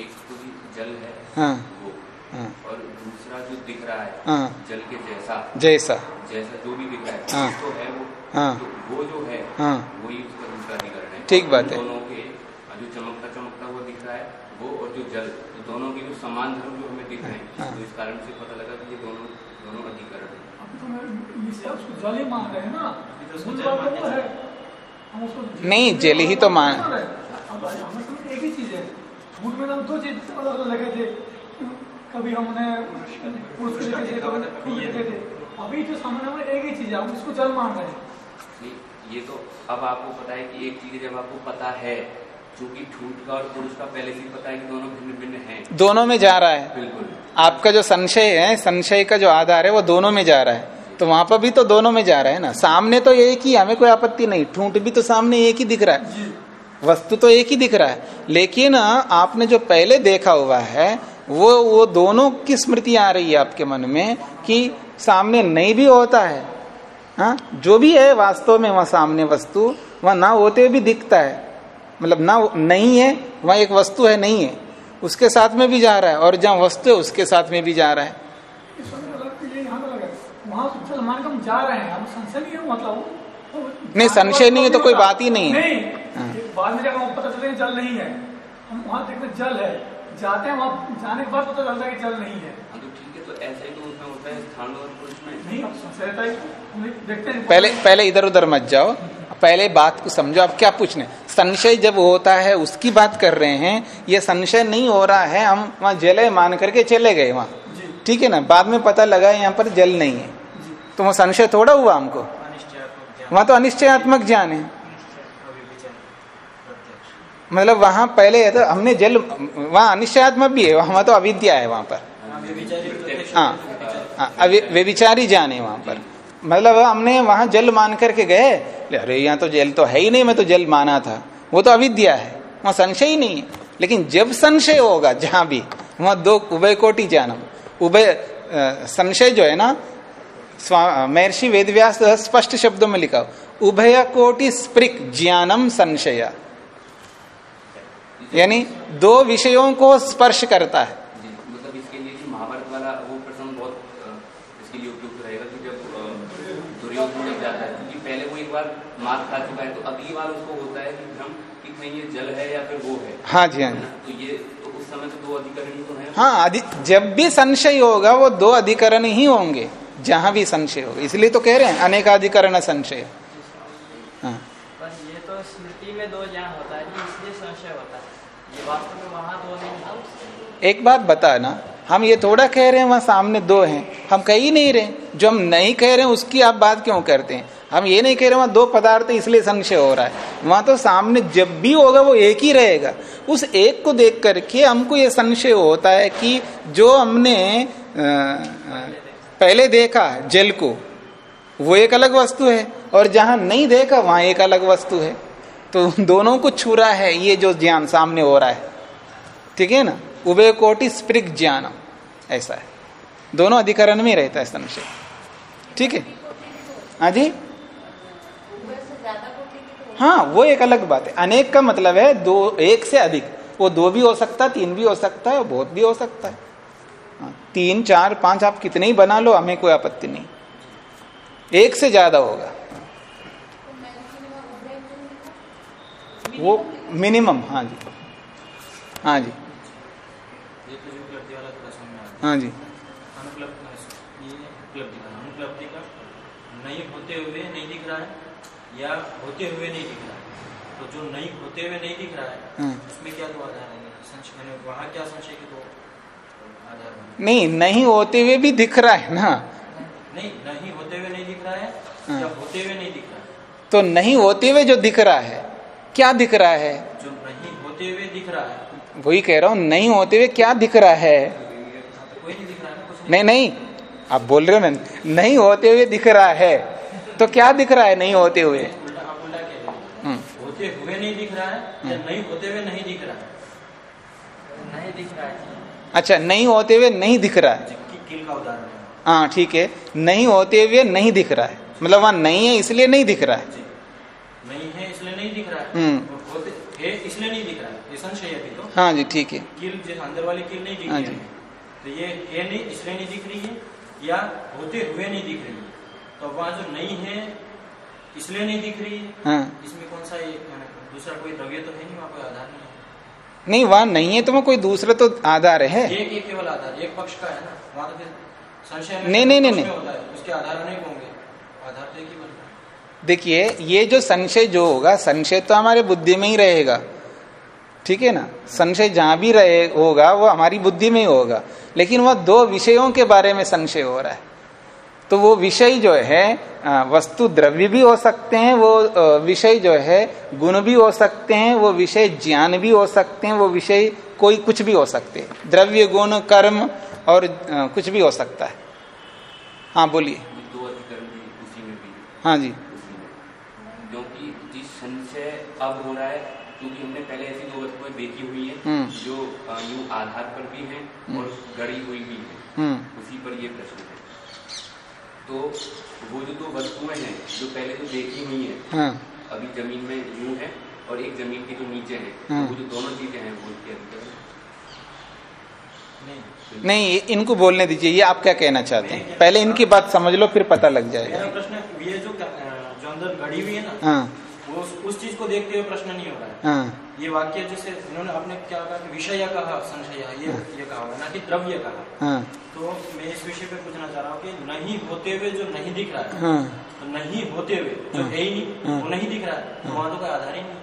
एक तो जल है हाँ। वो। हाँ। और दूसरा जो दिख रहा है हाँ। जल के जैसा। जैसा। जैसा जो भी दिख रहा है। हाँ। तो है वो। हाँ। तो वो जो है हाँ। वही उसका दूसरा अधिकरण है। ठीक बात है। दोनों के जो चमकता चमकता वो दिख रहा है वो और जो जल तो दोनों के जो समान धर्म जो हमें दिख रहे हैं हाँ। तो इस कारण से पता लगा कि ये दोनों दोनों अधिकरण है। जल ही मान रहे हैं ना। मूल बात तो है हम उसको नहीं जल ही तो मान अब हमें तो एक ही चीज़ है। में तो हम दो चीज़ अलग अलग लगे थे। कभी हमने पुरुष थे अभी जो सामने एक ही चीज़ है हम इसको जल मान रहे हैं। ये तो अब आपको पता है कि एक चीज़ जब आपको पता है का और पुरुष का पहले से पता है कि दोनों भिन्न भिन्न हैं। दोनों में जा रहा है। बिल्कुल। आपका जो संशय है संशय का जो आधार है वो दोनों में जा रहा है। तो वहाँ पर भी तो दोनों में जा रहा है ना। सामने तो एक ही हमें कोई आपत्ति नहीं। ठूंठ भी तो सामने एक ही दिख रहा है। वस्तु तो एक ही दिख रहा है। लेकिन आपने जो पहले देखा हुआ है वो वो दोनों की स्मृति आ रही है आपके मन में कि सामने नहीं भी होता है। हाँ? जो भी है वास्तव में वहाँ सामने वस्तु वह ना होते भी दिखता है। मतलब ना नहीं है वहाँ एक वस्तु है नहीं है। उसके साथ में भी जा रहा है और जहाँ वस्तु है उसके साथ में भी जा रहा है। संशय नहीं है मतलब नहीं, संशय नहीं है तो कोई बात ही नहीं है। नहीं हाँ। एक बाद में जब पता चलता है जल नहीं है हम वहाँ देखते जल है। जाते हैं वहाँ जाने के बाद पता चलता है कि जल नहीं है। हाँ तो तो तो हैं पहले पहले इधर उधर मत जाओ। पहले बात को समझो आप क्या पूछने? संशय जब होता है उसकी बात कर रहे हैं ये संशय नहीं हो रहा है हम वहाँ जले मान करके चले गए वहाँ। ठीक है ना? बाद में पता लगा यहाँ पर जल नहीं है। तो वो संशय थोड़ा हुआ हमको। वहाँ तो अनिश्चयात्मक ज्ञान है। मतलब वहाँ पहले तो हमने जल वहाँ अनिश्चयात्मक भी है वहाँ तो अविद्या है वहाँ पर। हाँ, व्यभिचारी प्रत्यक्ष हाँ हाँ, वे विचारी जाने वहाँ पर। मतलब हमने वहाँ जल मान करके गए। अरे, यहाँ तो जल तो है ही नहीं, मैं तो जल माना था। वो तो अविद्या है, वहाँ संशय ही नहीं है। लेकिन जब संशय होगा, जहाँ भी, वहाँ दो उभय कोटि जानम। उभय संशय जो है ना महर्षि वेदव्यास स्पष्ट शब्दों में लिखा, उभय कोटि स्प्रिक ज्ञानम संशय। यानी दो विषयों को स्पर्श करता है जी मतलब इसके लिए जो महाभारत वाला वो प्रसंग बहुत अ, इसके लिए उपयुक्त रहेगा कि जब अ, दुर्योधन जब जाता है क्योंकि पहले वो एक बार मार खा चुका है तो अगली बार उसको होता है कि भ्रम कि कहीं ये जल है या फिर वो है? हाँ जी हाँ जी। तो ये तो उस समय तो दो अधिकरण तो है। हाँ अधि जब भी संशय होगा वो दो अधिकरण ही होंगे जहाँ भी संशय होगा इसलिए तो कह रहे हैं अनेकाधिकरण संशय। हाँ। ये तो स्मृति में दो ज्ञान होता है इसलिए संशय होता है। ये वास्तव में वहाँ दो नहीं था एक बात बता ना हम ये थोड़ा कह रहे हैं, वहाँ सामने दो हैं। हम कह ही नहीं रहे। जो हम नहीं कह रहे हैं, उसकी आप बात क्यों करते हैं? हम ये नहीं कह रहे, वहाँ दो पदार्थ इसलिए संशय हो रहा है। वहाँ तो सामने जब भी होगा, वो एक ही रहेगा। उस एक को देख करके हमको ये संशय होता है कि जो हमने पहले देखा जल को, वो एक अलग वस्तु है। और जहाँ नहीं देखा, वहाँ एक अलग वस्तु है। तो दोनों को छू रहा है, ये जो ज्ञान सामने हो रहा है। ठीक है ना? उभय कोटि स्प्रिक ज्ञानम। ऐसा है। दोनों अधिकरण में रहता है संशय। ठीक है? हाँ जी? हाँ वो एक अलग बात है। अनेक का मतलब है दो एक से अधिक। वो दो भी हो सकता है तीन भी हो सकता है बहुत भी हो सकता है। हाँ, तीन चार पाँच आप कितने ही बना लो हमें कोई आपत्ति नहीं। एक से ज़्यादा होगा। वो मिनिमम हाँ जी। हाँ जी ये तो उपलब्धि वाला थोड़ा समझ में आता है हाँ जी अनुपलब्धि का नहीं होते हुए नहीं दिख रहा है या होते हुए नहीं दिख रहा है तो जो नहीं होते हुए नहीं दिख रहा है हाँ। उसमें क्या दो आधार है वहाँ क्या संशय के दो आधार नहीं नहीं होते हुए भी दिख रहा है ना नहीं नहीं होते हुए नहीं दिख रहा है हाँ। या होते हुए नहीं दिख रहा है तो नहीं होते हुए जो दिख रहा है क्या दिख रहा है जो नहीं होते हुए दिख रहा है वही कह रहा हूँ नहीं होते हुए क्या दिख रहा है हाँ, तो कोई नहीं दिख रहा है ना कुछ नहीं नहीं आप बोल रहे हो ना नहीं होते हुए दिख रहा है तो क्या दिख रहा है नहीं होते हुए उल्टा आप उल्टा कह रहे हैं हम्म, होते हुए नहीं दिख रहा है या नहीं होते हुए नहीं दिख रहा है नहीं दिख रहा है अच्छा नहीं होते हुए नहीं दिख रहा है कि किल का उदाहरण है हाँ ठीक है नहीं होते हुए नहीं दिख रहा है मतलब वहाँ नहीं है इसलिए नहीं दिख रहा है नहीं है इसलिए नहीं दिख रहा है हम्म। है इसलिए नहीं दिख रहा है ये संशय है अभी तो हाँ जी ठीक है किल अंदर वाली किल नहीं दिख हाँ रही है तो ये है नहीं इसलिए नहीं दिख रही है या होते हुए नहीं दिख रही है। तो वहाँ जो नहीं है इसलिए नहीं दिख रही है। हाँ। इसमें कौन सा दूसरा कोई द्रव्य तो है नहीं वहाँ कोई आधार नहीं है। नहीं वहाँ नहीं है तो वहाँ कोई दूसरा तो आधार है। एक एक केवल आधार एक पक्ष का है ना वहाँ तो फिर संशय नहीं, नहीं, नहीं, नहीं। है उसके आधार अनेक होंगे। आधार तो एक ही बनता है। देखिए ये जो संशय जो होगा संशय तो हमारे बुद्धि में ही रहेगा। ठीक है ना? संशय जहाँ भी रहे होगा वो हमारी बुद्धि में ही होगा। लेकिन वह दो विषयों के बारे में संशय हो रहा है। तो वो विषय जो है वस्तु द्रव्य भी हो सकते हैं वो विषय जो है गुण भी हो सकते हैं वो विषय ज्ञान भी हो सकते हैं वो विषय कोई कुछ भी हो सकते हैं। द्रव्य गुण कर्म और कुछ भी हो सकता है। हाँ बोलिए। हाँ जी। क्योंकि जिस संशय अब हो रहा है क्योंकि हमने पहले ऐसी देखी हुई हैं हम्म। जो यू आधार पर भी हैं हम्म। और गड़ी हुई भी हैं हम्म। उसी पर ये प्रश्न है तो वो जो दो वस्तुएँ हैं जो पहले तो देखी हुई है हाँ। अभी ज़मीन में यूँ है और एक ज़मीन के जो नीचे है तो हाँ। वो जो दोनों चीज़ें हैं वो उसके अधिकरण नहीं नहीं इनको बोलने दीजिए ये आप क्या कहना चाहते हैं पहले इनकी बात समझ लो फिर पता लग जाएगा प्रश्न ये जो जो अंदर गड़ी हुई है ना हाँ वो उस, उस चीज़ को देखते हुए प्रश्न नहीं हो रहा है हाँ ये वाक्य जैसे इन्होंने आपने क्या कहा कि विषय कहा संशय ये ये कहा हुआ ना कि द्रव्य कहा। हाँ। तो मैं इस विषय पे पूछना चाह रहा हूँ कि नहीं होते हुए जो नहीं दिख रहा है हाँ। तो नहीं होते हुए जो हाँ। है ही नहीं हाँ। वो नहीं दिख रहा है तो वहाँ तो कोई आधार ही नहीं।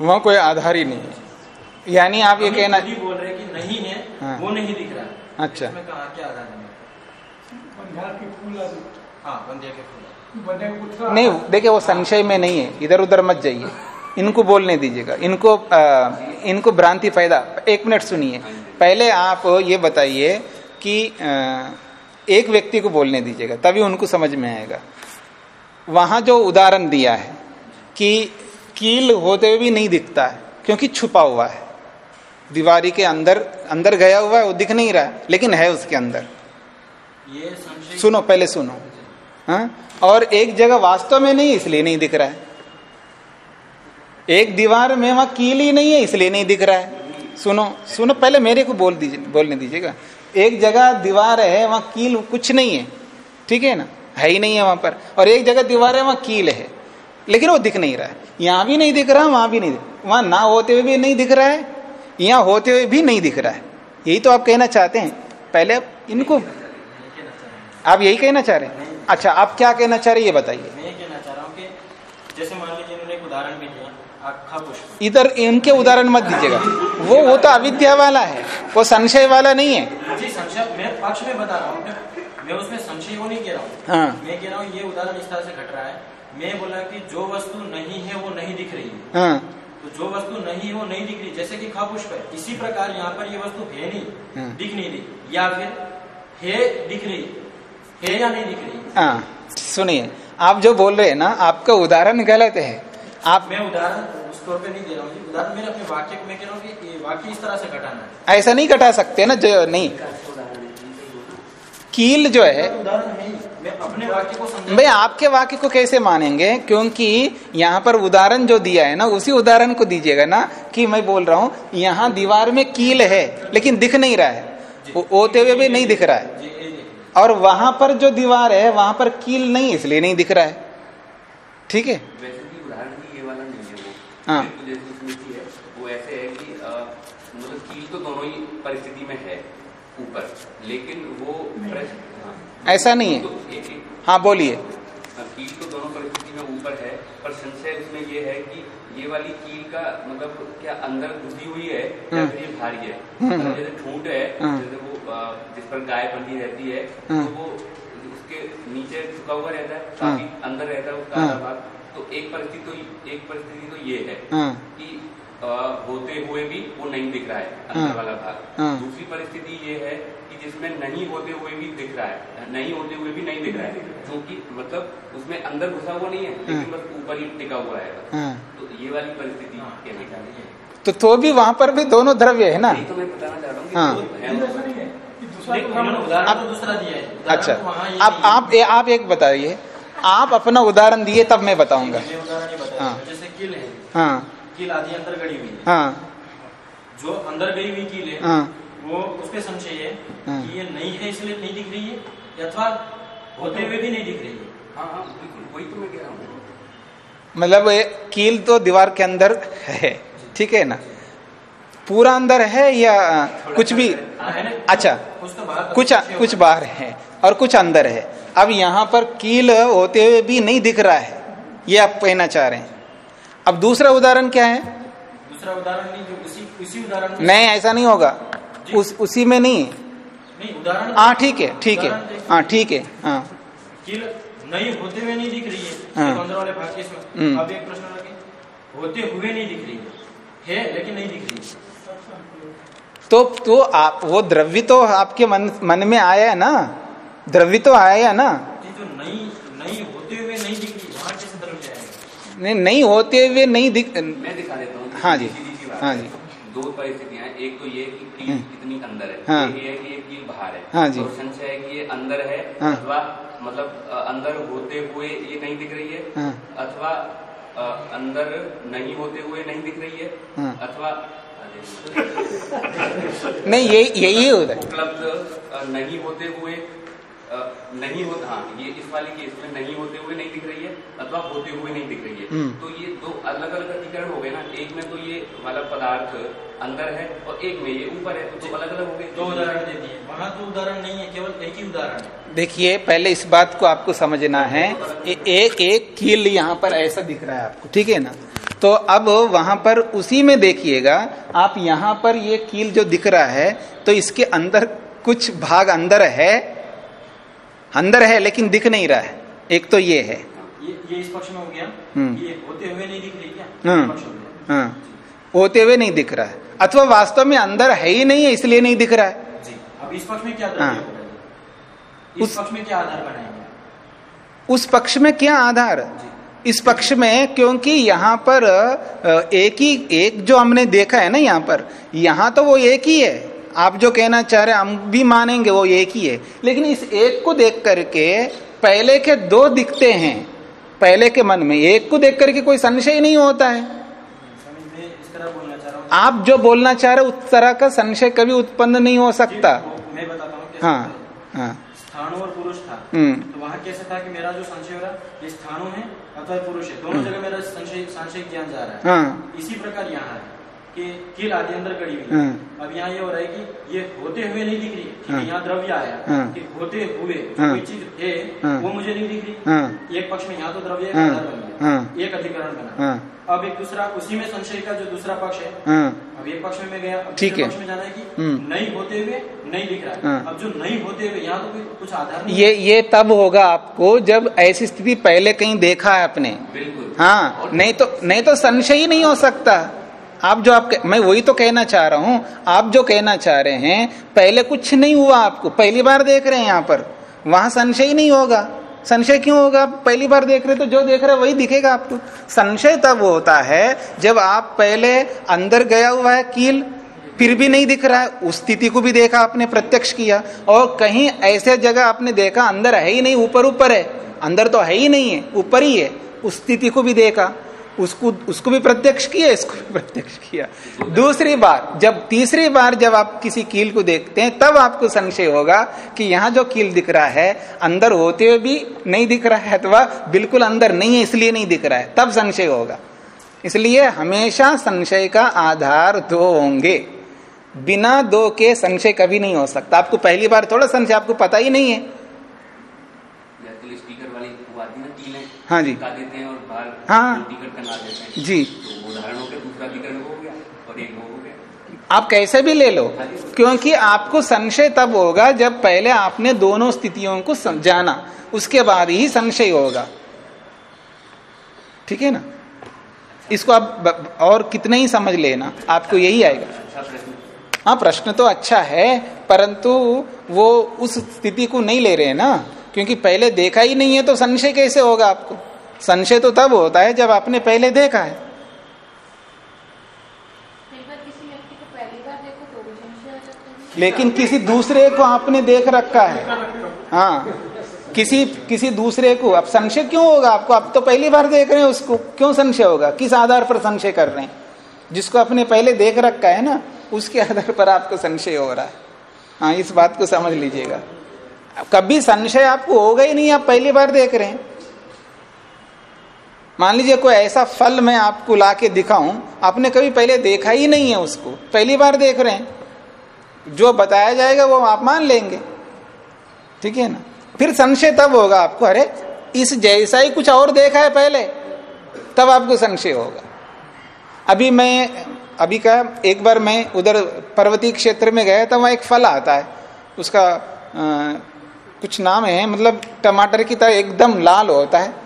वहाँ कोई आधार ही नहीं है। यानी आप ये कहना खुद ही बोल रहे हैं कि नहीं है हाँ। वो नहीं दिख रहा है। अच्छा। इसमें कहा क्या आधार नहीं है हाँ बंदिया के फूल। नहीं देखिए वो संशय में नहीं है इधर उधर मत जाइए। इनको बोलने दीजिएगा। इनको आ, इनको भ्रांति फ़ायदा एक मिनट सुनिए। पहले आप ये बताइए कि आ, एक व्यक्ति को बोलने दीजिएगा तभी उनको समझ में आएगा। वहाँ जो उदाहरण दिया है कि कील होते हुए भी नहीं दिखता है क्योंकि छुपा हुआ है। दीवारी के अंदर अंदर गया हुआ है वो दिख नहीं रहा है लेकिन है उसके अंदर। ये सुनो पहले सुनो। हाँ? और एक जगह वास्तव में नहीं इसलिए नहीं दिख रहा है। एक दीवार में वहाँ कील ही नहीं है इसलिए नहीं दिख रहा है। सुनो सुनो पहले मेरे को बोल दीजिए बोलने दीजिएगा। एक जगह दीवार है वहाँ कील कुछ नहीं है ठीक है ना? है ही नहीं है वहाँ पर। और एक जगह दीवार है वहाँ कील है। लेकिन वो दिख नहीं रहा है। यहाँ भी नहीं दिख रहा वहाँ भी नहीं वहाँ ना होते हुए भी नहीं दिख रहा है यहाँ होते हुए भी नहीं दिख रहा है। यही तो आप कहना चाहते हैं। पहले आप इनको आप यही कहना चाह रहे हैं? अच्छा आप क्या कहना चाह रहे हैं ये बताइए। मैं कहना चाह रहा हूँ जैसे मान लीजिए उदाहरण इधर इनके उदाहरण मत दीजिएगा। वो वो तो अविद्या वाला है। वो संशय वाला नहीं है। जी संशय मैं पक्ष में बता रहा हूँ। मैं- मैं उसमें संशय को नहीं कह रहा हूँ। हाँ। मैं कह रहा हूँ ये उदाहरण इस तरह से घट रहा है। मैं बोला कि जो वस्तु नहीं है वो नहीं दिख रही है। हाँ। तो जो वस्तु नहीं है वो नहीं दिख रही। जैसे कि खा पुष्प है। इसी प्रकार यहाँ पर ये वस्तु है नहीं। हाँ। दिख नहीं रही। या फिर है दिख रही। है या नहीं दिख रही। हाँ। सुनिए आप जो बोल रहे हैं ना आपका उदाहरण गलत है। आप मैं उदाहरण तौर पे नहीं दे रहा हूँ उदाहरण मैंने अपने वाक्य को कह रहा हूँ कि वाक्य इस तरह से घटाना है। ऐसा नहीं घटा सकते ना जो नहीं। कील जो है उदाहरण मैं अपने वाक्य को भाई आपके वाक्य को कैसे मानेंगे? क्योंकि यहाँ पर उदाहरण जो दिया है ना उसी उदाहरण को दीजिएगा ना कि मैं बोल रहा हूँ यहाँ दीवार में कील है लेकिन दिख नहीं रहा है। होते हुए भी नहीं दिख रहा है। और वहाँ पर जो दीवार है वहाँ पर कील नहीं इसलिए नहीं दिख रहा है। ठीक है वैसे भी उदाहरण भी ये वाला नहीं है वो हाँ। तो है ऐसे है कि मतलब कील तो दोनों ही परिस्थिति में है ऊपर लेकिन वो हाँ, ऐसा नहीं है तो हाँ बोलिए हाँ, कील तो दोनों परिस्थिति में ऊपर है पर संशय उसमें ये है कि ये वाली कील का मतलब क्या अंदर घुसी हुई है या हम्म। फिर ये भारी है हम्म। मतलब जैसे ठूंठ है हम्म। जैसे वो जिस पर गाय बंधी रहती है तो। वो उसके नीचे झुका हुआ रहता है काफ़ी अंदर रहता है उसका आधा। भाग तो एक परिस्थिति तो एक परिस्थिति तो ये है हाँ। कि अ, होते हुए भी वो नहीं दिख रहा है हाँ। अंदर वाला भाग। हाँ। दूसरी परिस्थिति ये है कि जिसमें नहीं होते हुए भी दिख रहा है नहीं होते हुए भी नहीं दिख रहा है क्योंकि मतलब उसमें अंदर घुसा हुआ नहीं है लेकिन हाँ। बस ऊपर ही टिका हुआ है। हाँ। तो ये वाली परिस्थिति हाँ, कहने का नहीं है? तो तो भी वहाँ पर भी दोनों द्रव्य है ना? तो मैं बताना चाह रहा हूँ हाँ। है। है तो दूसरा दिया है। उदाहरण अच्छा तो अब आप आप एक बताइए। आप अपना उदाहरण दिए तब मैं बताऊँगा। हाँ। जैसे किल है। हाँ। किल अंदर गड़ी हुई है। हाँ। जो अंदर गई हुई कील है हाँ। वो उसपे संशय है हाँ। कि ये नहीं है इसलिए नहीं दिख रही है अथवा होते हुए भी नहीं दिख रही है। हाँ हाँ बिल्कुल वही तो मैं कह रहा हूँ। मतलब ये कील तो दीवार के अंदर है ठीक है ना? पूरा अंदर है या कुछ भी? ना? अच्छा कुछ तो बाहर कुछ कुछ बाहर है और कुछ अंदर है। अब यहाँ पर कील होते हुए भी नहीं दिख रहा है ये आप कहना चाह रहे हैं। अब दूसरा उदाहरण क्या है? दूसरा उदाहरण नहीं जो उसी उसी उदाहरण नहीं ऐसा नहीं होगा। उस उसी में नहीं। नहीं उदाहरण हाँ ठीक है ठीक है। हाँ ठीक है हाँ। कील नहीं होते हुए नहीं दिख रही है। हाँ। अंदर वाले भाग के हम्म। अब एक प्रश्न लगे होते हुए नहीं दिख रही है। है लेकिन नहीं दिख रही तो तो आप वो द्रव्य तो आपके मन मन में आया है ना? द्रव्य तो आया ना जो नहीं नहीं होते हुए नहीं दिख वहाँ कैसे द्रव्य आएगा नहीं नहीं होते हुए नहीं दिख मैं दिखा देता हूँ हाँ जी, हाँ। जी। दो परिस्थितियाँ एक तो ये कि कील हम्म। कितनी अंदर है हाँ। ये है कि ये कील बाहर है हाँ जी। संशय है कि ये अंदर है हाँ। अथवा मतलब अंदर होते हुए ये नहीं दिख रही है हाँ। अथवा अंदर नहीं होते हुए नहीं दिख रही है हाँ। अथवा नहीं यही यही होता है उपलब्ध नहीं होते हुए नहीं होता हाँ ये इस वाले केस में नहीं होते हुए नहीं दिख रही है अथवा होते हुए नहीं दिख रही है। हम्म। तो ये दो अलग अलग अधिकरण हो गए ना एक में तो ये वाला पदार्थ अंदर है और एक में ये ऊपर है तो अलग अलग हो गए। दो उदाहरण दे दिए। वहाँ तो उदाहरण नहीं है केवल एक ही उदाहरण है। देखिए पहले इस बात को आपको समझना है ए, एक एक कील यहाँ पर ऐसा दिख रहा है आपको ठीक है ना? तो अब वहाँ पर उसी में देखिएगा आप यहाँ पर ये कील जो दिख रहा है तो इसके अंदर कुछ भाग अंदर है अंदर है लेकिन दिख नहीं रहा है। एक तो ये है। ये ये इस पक्ष में गया। ये होते हुए नहीं दिख रही क्या? हाँ। ये पक्ष गया। होते हुए नहीं दिख रहा अथवा वास्तव में अंदर है ही नहीं है इसलिए नहीं दिख रहा है। जी। अब इस पक्ष में क्या हाँ। उस- पक्ष में क्या आधार बनाएँगे उस पक्ष में क्या आधार? इस पक्ष में क्योंकि यहाँ पर एक ही एक जो हमने देखा है ना यहाँ पर यहाँ तो वो एक ही है। आप जो कहना चाह रहे हम भी मानेंगे वो एक ही है। लेकिन इस एक को देख करके पहले के दो दिखते हैं पहले के मन में। एक को देख करके कोई संशय नहीं होता है। इस तरह बोलना चाह रहा आप जो बोलना चाह रहे हो उस तरह का संशय कभी उत्पन्न नहीं हो सकता। मैं बताता हूँ हाँ हाँ। और पुरुष था। हम्म। तो वहाँ कैसे था कि मेरा जो संशय हो रहा है ये है अथवा पुरुष है। दोनों जगह मेरा संशय संशय ज्ञान जा रहा है। हाँ। इसी प्रकार यहाँ है। कि कील आदि अंदर गड़ी हुई है। अब यहाँ ये हो रहा है कि ये होते हुए नहीं दिख रही है ठीक हाँ। है यहाँ द्रव्य आया हाँ। कि होते हुए हाँ। कोई चीज़ है। वो मुझे नहीं दिख रही एक पक्ष में यहाँ तो द्रव्य एक। आधार बन गया एक अधिकरण बना अब एक दूसरा उसी में संशय का जो दूसरा पक्ष है अब एक पक्ष में मैं गया ठीक है। पक्ष में जाना है कि हम्म। नहीं होते हुए नहीं दिख रहा है हाँ। अब जो नहीं होते हुए यहाँ तो कोई कुछ आधार नहीं ये ये तब होगा आपको जब ऐसी स्थिति पहले कहीं देखा है आपने बिल्कुल हाँ नहीं तो नहीं तो संशय ही नहीं हो सकता आप जो आप मैं वही तो कहना चाह रहा हूँ, आप जो कहना चाह रहे हैं, पहले कुछ नहीं हुआ आपको, पहली बार देख रहे हैं यहाँ पर, वहाँ संशय नहीं होगा। संशय क्यों होगा? पहली बार देख रहे तो जो देख रहे वही दिखेगा आपको। संशय तब होता है जब आप पहले अंदर गया हुआ है कील, फिर भी नहीं दिख रहा है, उस स्थिति को भी देखा आपने, प्रत्यक्ष किया, और कहीं ऐसे जगह आपने देखा, अंदर है ही नहीं ऊपर ऊपर है, अंदर तो है ही नहीं है, ऊपर ही है, उस स्थिति को भी देखा। उसको उसको भी प्रत्यक्ष किया इसको भी प्रत्यक्ष किया। दूसरी बार जब तीसरी बार जब आप किसी कील को देखते हैं तब आपको संशय होगा कि यहाँ जो कील दिख रहा है अंदर होते हुए भी नहीं दिख रहा है अथवा बिल्कुल अंदर नहीं है इसलिए नहीं दिख रहा है तब संशय होगा। इसलिए हमेशा संशय का आधार दो होंगे। बिना दो के संशय कभी नहीं हो सकता। आपको पहली बार थोड़ा संशय आपको पता ही नहीं है। है टीमें हाँ जी। हैं। हाँ। हैं। जी। तो हो हो हो आप कैसे भी ले लो क्योंकि आपको संशय तब होगा जब पहले आपने दोनों स्थितियों को जाना उसके बाद ही संशय होगा। ठीक है ना? इसको आप और कितने ही समझ लेना आपको यही आएगा। अच्छा हाँ प्रश्न तो अच्छा है परंतु वो उस स्थिति को नहीं ले रहे हैं ना? क्योंकि पहले देखा ही नहीं है तो संशय कैसे होगा आपको? संशय तो तब होता है जब आपने पहले देखा है। तो है। लेकिन किसी दूसरे को आपने देख रखा है। हाँ किसी किसी दूसरे को। अब संशय क्यों होगा आपको? आप तो पहली बार देख रहे हैं उसको। क्यों संशय होगा? किस आधार पर संशय कर रहे हैं? जिसको आपने पहले देख रखा है ना उसके आधार पर आपको संशय हो रहा है। हाँ इस बात को समझ लीजिएगा। कभी संशय आपको होगा ही नहीं आप पहली बार देख रहे हैं। मान लीजिए कोई ऐसा फल मैं आपको ला के दिखाऊँ आपने कभी पहले देखा ही नहीं है उसको। पहली बार देख रहे हैं। जो बताया जाएगा वो आप मान लेंगे। ठीक है ना? फिर संशय तब होगा आपको अरे इस जैसा ही कुछ और देखा है पहले तब आपको संशय होगा। अभी मैं अभी का एक बार मैं उधर पर्वतीय क्षेत्र में गया था वहाँ एक फल आता है। उसका आ, कुछ नाम है मतलब टमाटर की तरह एकदम लाल होता है।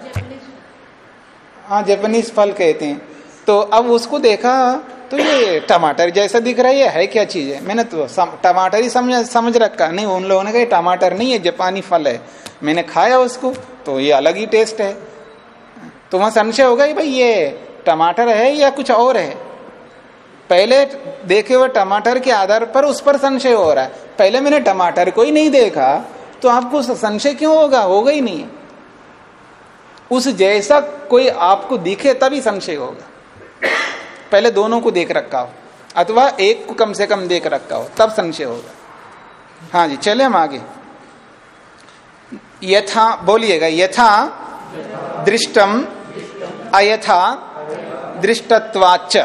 हाँ जापानीज फल कहते हैं। तो अब उसको देखा तो ये टमाटर जैसा दिख रहा है, ये है क्या चीज़ है? मैंने तो टमाटर ही समझ समझ रखा नहीं, उन लोगों ने कहा टमाटर नहीं है, जापानी फल है। मैंने खाया उसको तो ये अलग ही टेस्ट है। तो वहाँ संशय होगा भाई, ये टमाटर है या कुछ और है? पहले देखे हुए टमाटर के आधार पर उस पर संशय हो रहा है। पहले मैंने टमाटर को ही नहीं देखा तो आपको संशय क्यों होगा? होगा ही नहीं। उस जैसा कोई आपको दिखे तभी संशय होगा। पहले दोनों को देख रखा हो, अथवा एक को कम से कम देख रखा हो, तब संशय होगा। हाँ जी, चले हम आगे। यथा, बोलिएगा, यथा दृष्टम अयथा दृष्टत्वाच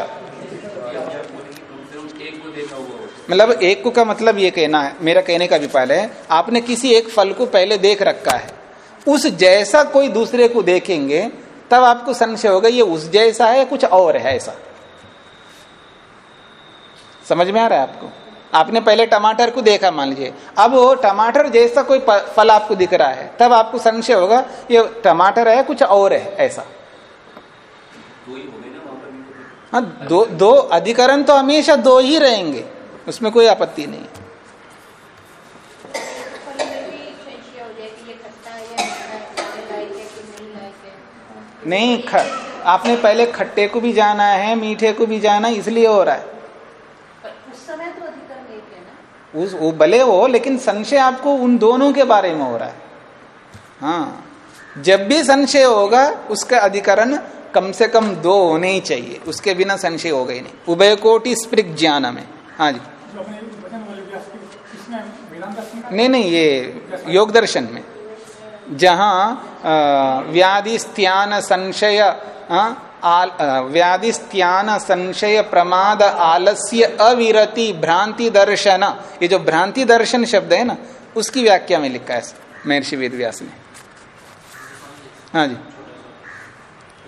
मतलब एक को का मतलब ये कहना है, मेरा कहने का अभिप्राय है, आपने किसी एक फल को पहले देख रखा है। उस जैसा कोई दूसरे को देखेंगे, तब आपको संशय होगा, ये उस जैसा है कुछ और है ऐसा। समझ में आ रहा है आपको? आपने पहले टमाटर को देखा, मान लीजिए। अब वो टमाटर जैसा कोई फल आपको दिख रहा है, तब आपको संशय होगा, ये टमाटर है कुछ और है ऐसा। हाँ दो दो अधिकरण तो हमेशा दो ही रहेंगे, उसमें कोई आपत्ति नहीं। नहीं ख, आपने पहले खट्टे को भी जाना है मीठे को भी जाना इसलिए हो रहा है। उस समय तो अधिकरण एक है ना? उस वो भले हो लेकिन संशय आपको उन दोनों के बारे में हो रहा है। हाँ जब भी संशय होगा उसका अधिकरण कम से कम दो होने ही चाहिए उसके बिना संशय होगा ही नहीं। उभय कोटि स्प्रिक ज्ञान में हाँ? जी नहीं नहीं ये योग दर्शन में। जहाँ व्याधि स्त्यान संशय व्याधि स्त्यान संशय प्रमाद आलस्य अविरति भ्रांति दर्शन ये जो भ्रांति दर्शन शब्द है ना उसकी व्याख्या में लिखा है महर्षि वेद व्यास ने। हाँ जी।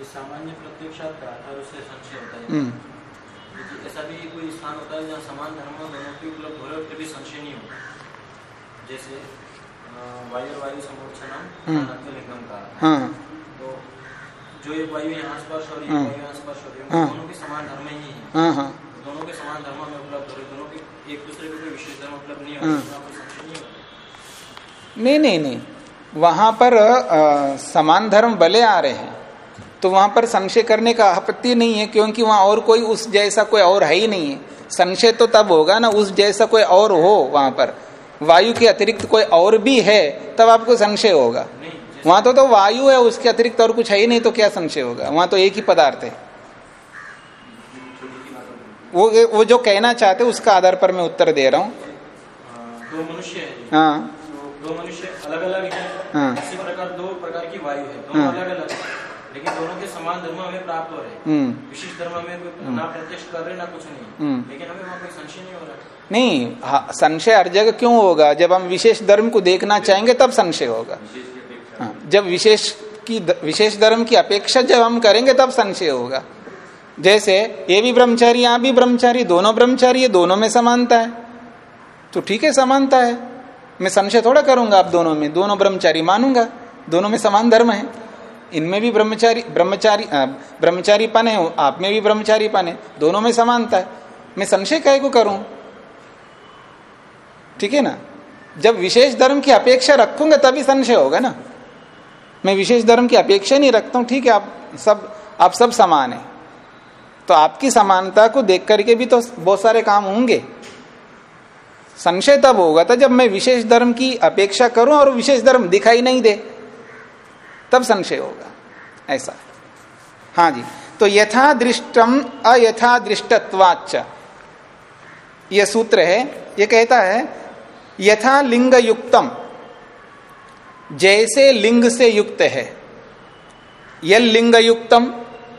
सामान्य प्रत्यक्षात उससे संशय होता है। हम्म। ऐसा भी कोई स्थान होता है जहाँ समान धर्म दोनों की उपलब्ध हो रहे भी संशय नहीं होता? जैसे वायु वायु समोक्षणम लिंगम का हाँ। तो जो एक वायु यहाँ स्पर्श हो रही है। हाँ। वायु यहाँ स्पर्श हो रही है। हाँ। दोनों के समान धर्म ही है। हाँ हाँ। दोनों के समान धर्म में उपलब्ध हो रहे दोनों के एक दूसरे के कोई विशेष धर्म उपलब्ध नहीं हो हाँ। नहीं नहीं नहीं वहाँ पर समान धर्म भले आ रहे हैं। तो वहाँ पर संशय करने का आपत्ति नहीं है क्योंकि वहाँ और कोई उस जैसा कोई और है ही नहीं है। संशय तो तब होगा ना उस जैसा कोई और हो वहाँ पर। वायु के अतिरिक्त कोई और भी है तब आपको संशय होगा। वहाँ तो तो वायु है उसके अतिरिक्त और कुछ है ही नहीं तो क्या संशय होगा? वहाँ तो एक ही पदार्थ है। वो वो जो कहना चाहते उसका आधार पर मैं उत्तर दे रहा हूँ। दो मनुष्य हाँ। तो दो मनुष्य अलग अलग है। हाँ। इसी प्रकार दो प्रकार की वायु है। दोनों हाँ। अलग अलग लेकिन दोनों के समान धर्म हमें प्राप्त हो रहे हैं। हम्म। विशिष्ट धर्म हमें ना प्रत्यक्ष कर रहे ना कुछ नहीं। हम्म। लेकिन हमें वहाँ कोई संशय नहीं हो रहा। नहीं हाँ, संशय हर जगह क्यों होगा? जब हम विशेष धर्म को देखना चाहेंगे तब संशय होगा। हाँ, जब विशेष की विशेष धर्म की अपेक्षा जब हम करेंगे तब संशय होगा। जैसे ये भी ब्रह्मचारी यहाँ भी ब्रह्मचारी दोनों ब्रह्मचारी है दोनों में समानता है। तो ठीक है समानता है। मैं संशय थोड़ा करूँगा आप दोनों में दोनों ब्रह्मचारी मानूँगा दोनों में समान धर्म है। इनमें भी ब्रह्मचारी ब्रह्मचारी ब्रह्मचारी पन है, आप में भी ब्रह्मचारी पन है, दोनों में समानता है। मैं संशय कह को करूँ? ठीक है ना? जब विशेष धर्म की अपेक्षा रखूँगा तभी संशय होगा ना? मैं विशेष धर्म की अपेक्षा नहीं रखता हूँ, ठीक है, आप सब आप सब समान है। तो आपकी समानता को देख करके भी तो बहुत सारे काम होंगे। संशय तब होगा था जब मैं विशेष धर्म की अपेक्षा करूँ और विशेष धर्म दिखाई नहीं दे। तब संशय होगा। ऐसा। हाँ जी। तो यथा दृष्टम अयथा दृष्टत्वाच यह सूत्र है। ये कहता है यथा लिंग युक्तम जैसे लिंग से युक्त है यल लिंग युक्तम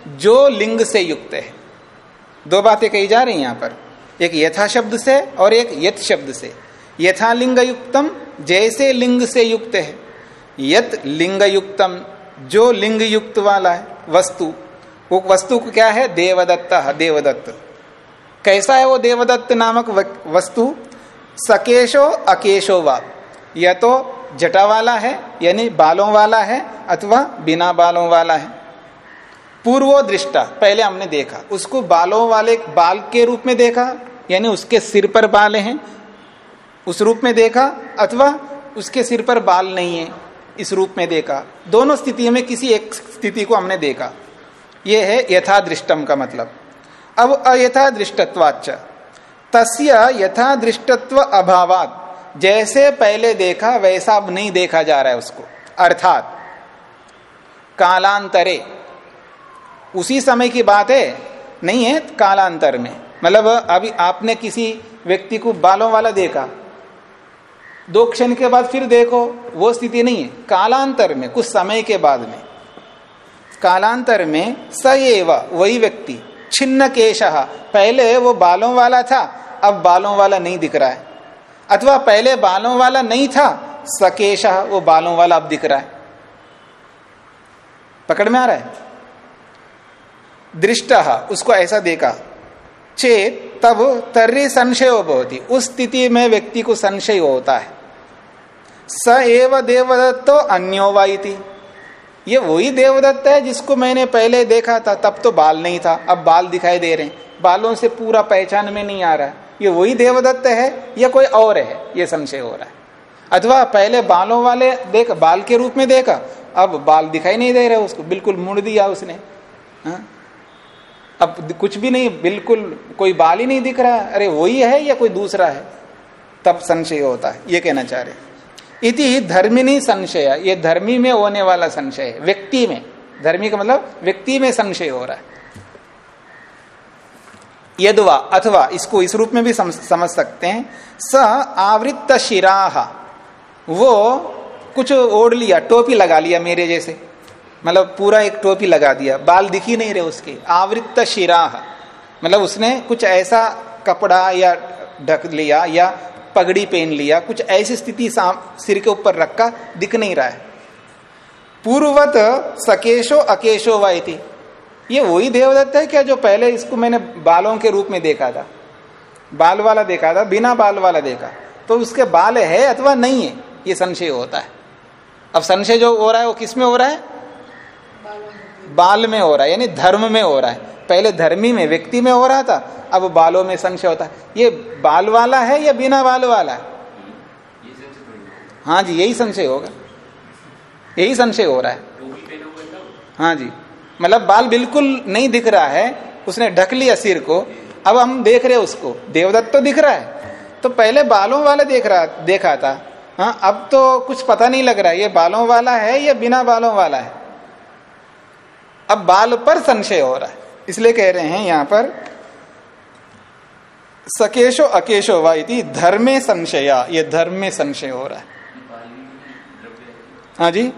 जो लिंग से युक्त है। दो बातें कही जा रही हैं यहाँ पर। एक यथा शब्द से और एक यथ शब्द से। यथा लिंग युक्तम जैसे लिंग से युक्त है। यत लिंग युक्तम जो लिंग युक्त वाला है, वस्तु। वो वस्तु क्या है? देवदत्त देवदत्त। कैसा है वो देवदत्त नामक वस्तु? सकेशो, अकेशो वा। यह तो जटा वाला है, यानी बालों वाला है, अथवा बिना बालों वाला है। पूर्वो दृष्टा पहले हमने देखा। उसको बालों वाले, बाल के रूप में देखा, यानी उसके सिर पर बाल हैं। उस रूप में देखा, अथवा उसके सिर पर बाल नहीं है। इस रूप में देखा। दोनों स्थितियों में किसी एक स्थिति को हमने देखा। यह है यथा दृष्टम का मतलब। अब अयथा दृष्टत्वाच तस्य यथा दृष्टत्व अभावात। जैसे पहले देखा, वैसा अब नहीं देखा जा रहा है उसको। अर्थात, कालांतरे। उसी समय की बात है, नहीं है कालांतर में। मतलब अभी आपने किसी व्यक्ति को बालों वाला देखा। दो क्षण के बाद फिर देखो, वो स्थिति नहीं है। कालांतर में, कुछ समय के बाद में। कालांतर में सएव वही व्यक्ति। छिन्न केश। पहले वो बालों वाला था, अब बालों वाला नहीं दिख रहा है। अथवा पहले बालों वाला नहीं था सकेश वो बालों वाला अब दिख रहा है। पकड़ में आ रहा है? दृष्ट, उसको ऐसा देखा। चेत, तब तर्री संशय बहुत उस स्थिति में व्यक्ति को संशय होता है। स एव देवदत्तो अन्यो वाई ये वही देवदत्त है जिसको मैंने पहले देखा था, तब तो बाल नहीं था, अब बाल दिखाई दे रहे हैं। बालों से पूरा पहचान में नहीं आ रहा है। ये वही देवदत्त है या कोई और है? ये संशय हो रहा है। अथवा पहले बालों वाले देख, बाल के रूप में देखा, अब बाल दिखाई नहीं दे रहे उसको, बिल्कुल मुड़ दिया उसने। हा? अब कुछ भी नहीं, बिल्कुल कोई बाल ही नहीं दिख रहा। अरे वही है या कोई दूसरा है? तब संशय होता है। ये कहना चाह रहे इति धर्मिनी संशय। ये धर्मी में होने वाला संशय व्यक्ति में। धर्मी का मतलब व्यक्ति में संशय हो रहा है। यदवा अथवा इसको इस रूप में भी समझ सकते हैं। स आवृत्त शिराह। वो कुछ ओढ़ लिया, टोपी लगा लिया मेरे जैसे। मतलब पूरा एक टोपी लगा दिया। बाल दिख ही नहीं रहे उसके। आवृत्त शिराह। मतलब उसने कुछ ऐसा कपड़ा या ढक लिया या पगड़ी पहन लिया, कुछ ऐसी स्थिति सिर के ऊपर रखा, दिख नहीं रहा है। पूर्वत सकेशो अकेशो वाई ये वही देवदत्त है क्या जो पहले इसको मैंने बालों के रूप में देखा था? बाल वाला देखा था, बिना बाल वाला देखा। तो उसके बाल है अथवा नहीं है, ये संशय होता है। अब संशय जो हो रहा है, वो किसमें हो रहा है? बाल में हो रहा है, यानी धर्म में हो रहा है। पहले धर्मी में, व्यक्ति में हो रहा था, अब बालों में संशय होता है। ये बाल वाला है या बिना बाल वाला है? हाँ जी, यही संशय होगा। यही संशय हो रहा है। हाँ जी। मतलब बाल बिल्कुल नहीं दिख रहा है, उसने ढक लिया सिर को, अब हम देख रहे उसको। देवदत्त तो दिख रहा है। तो पहले बालों वाला देख रहा, देखा था। हाँ अब तो कुछ पता नहीं लग रहा है, ये बालों वाला है या बिना बालों वाला है। अब बाल पर संशय हो रहा है। इसलिए कह रहे हैं यहाँ पर सकेशो अकेशो वा धर्मे संशया ये धर्म में संशय हो रहा है। हाँ जी?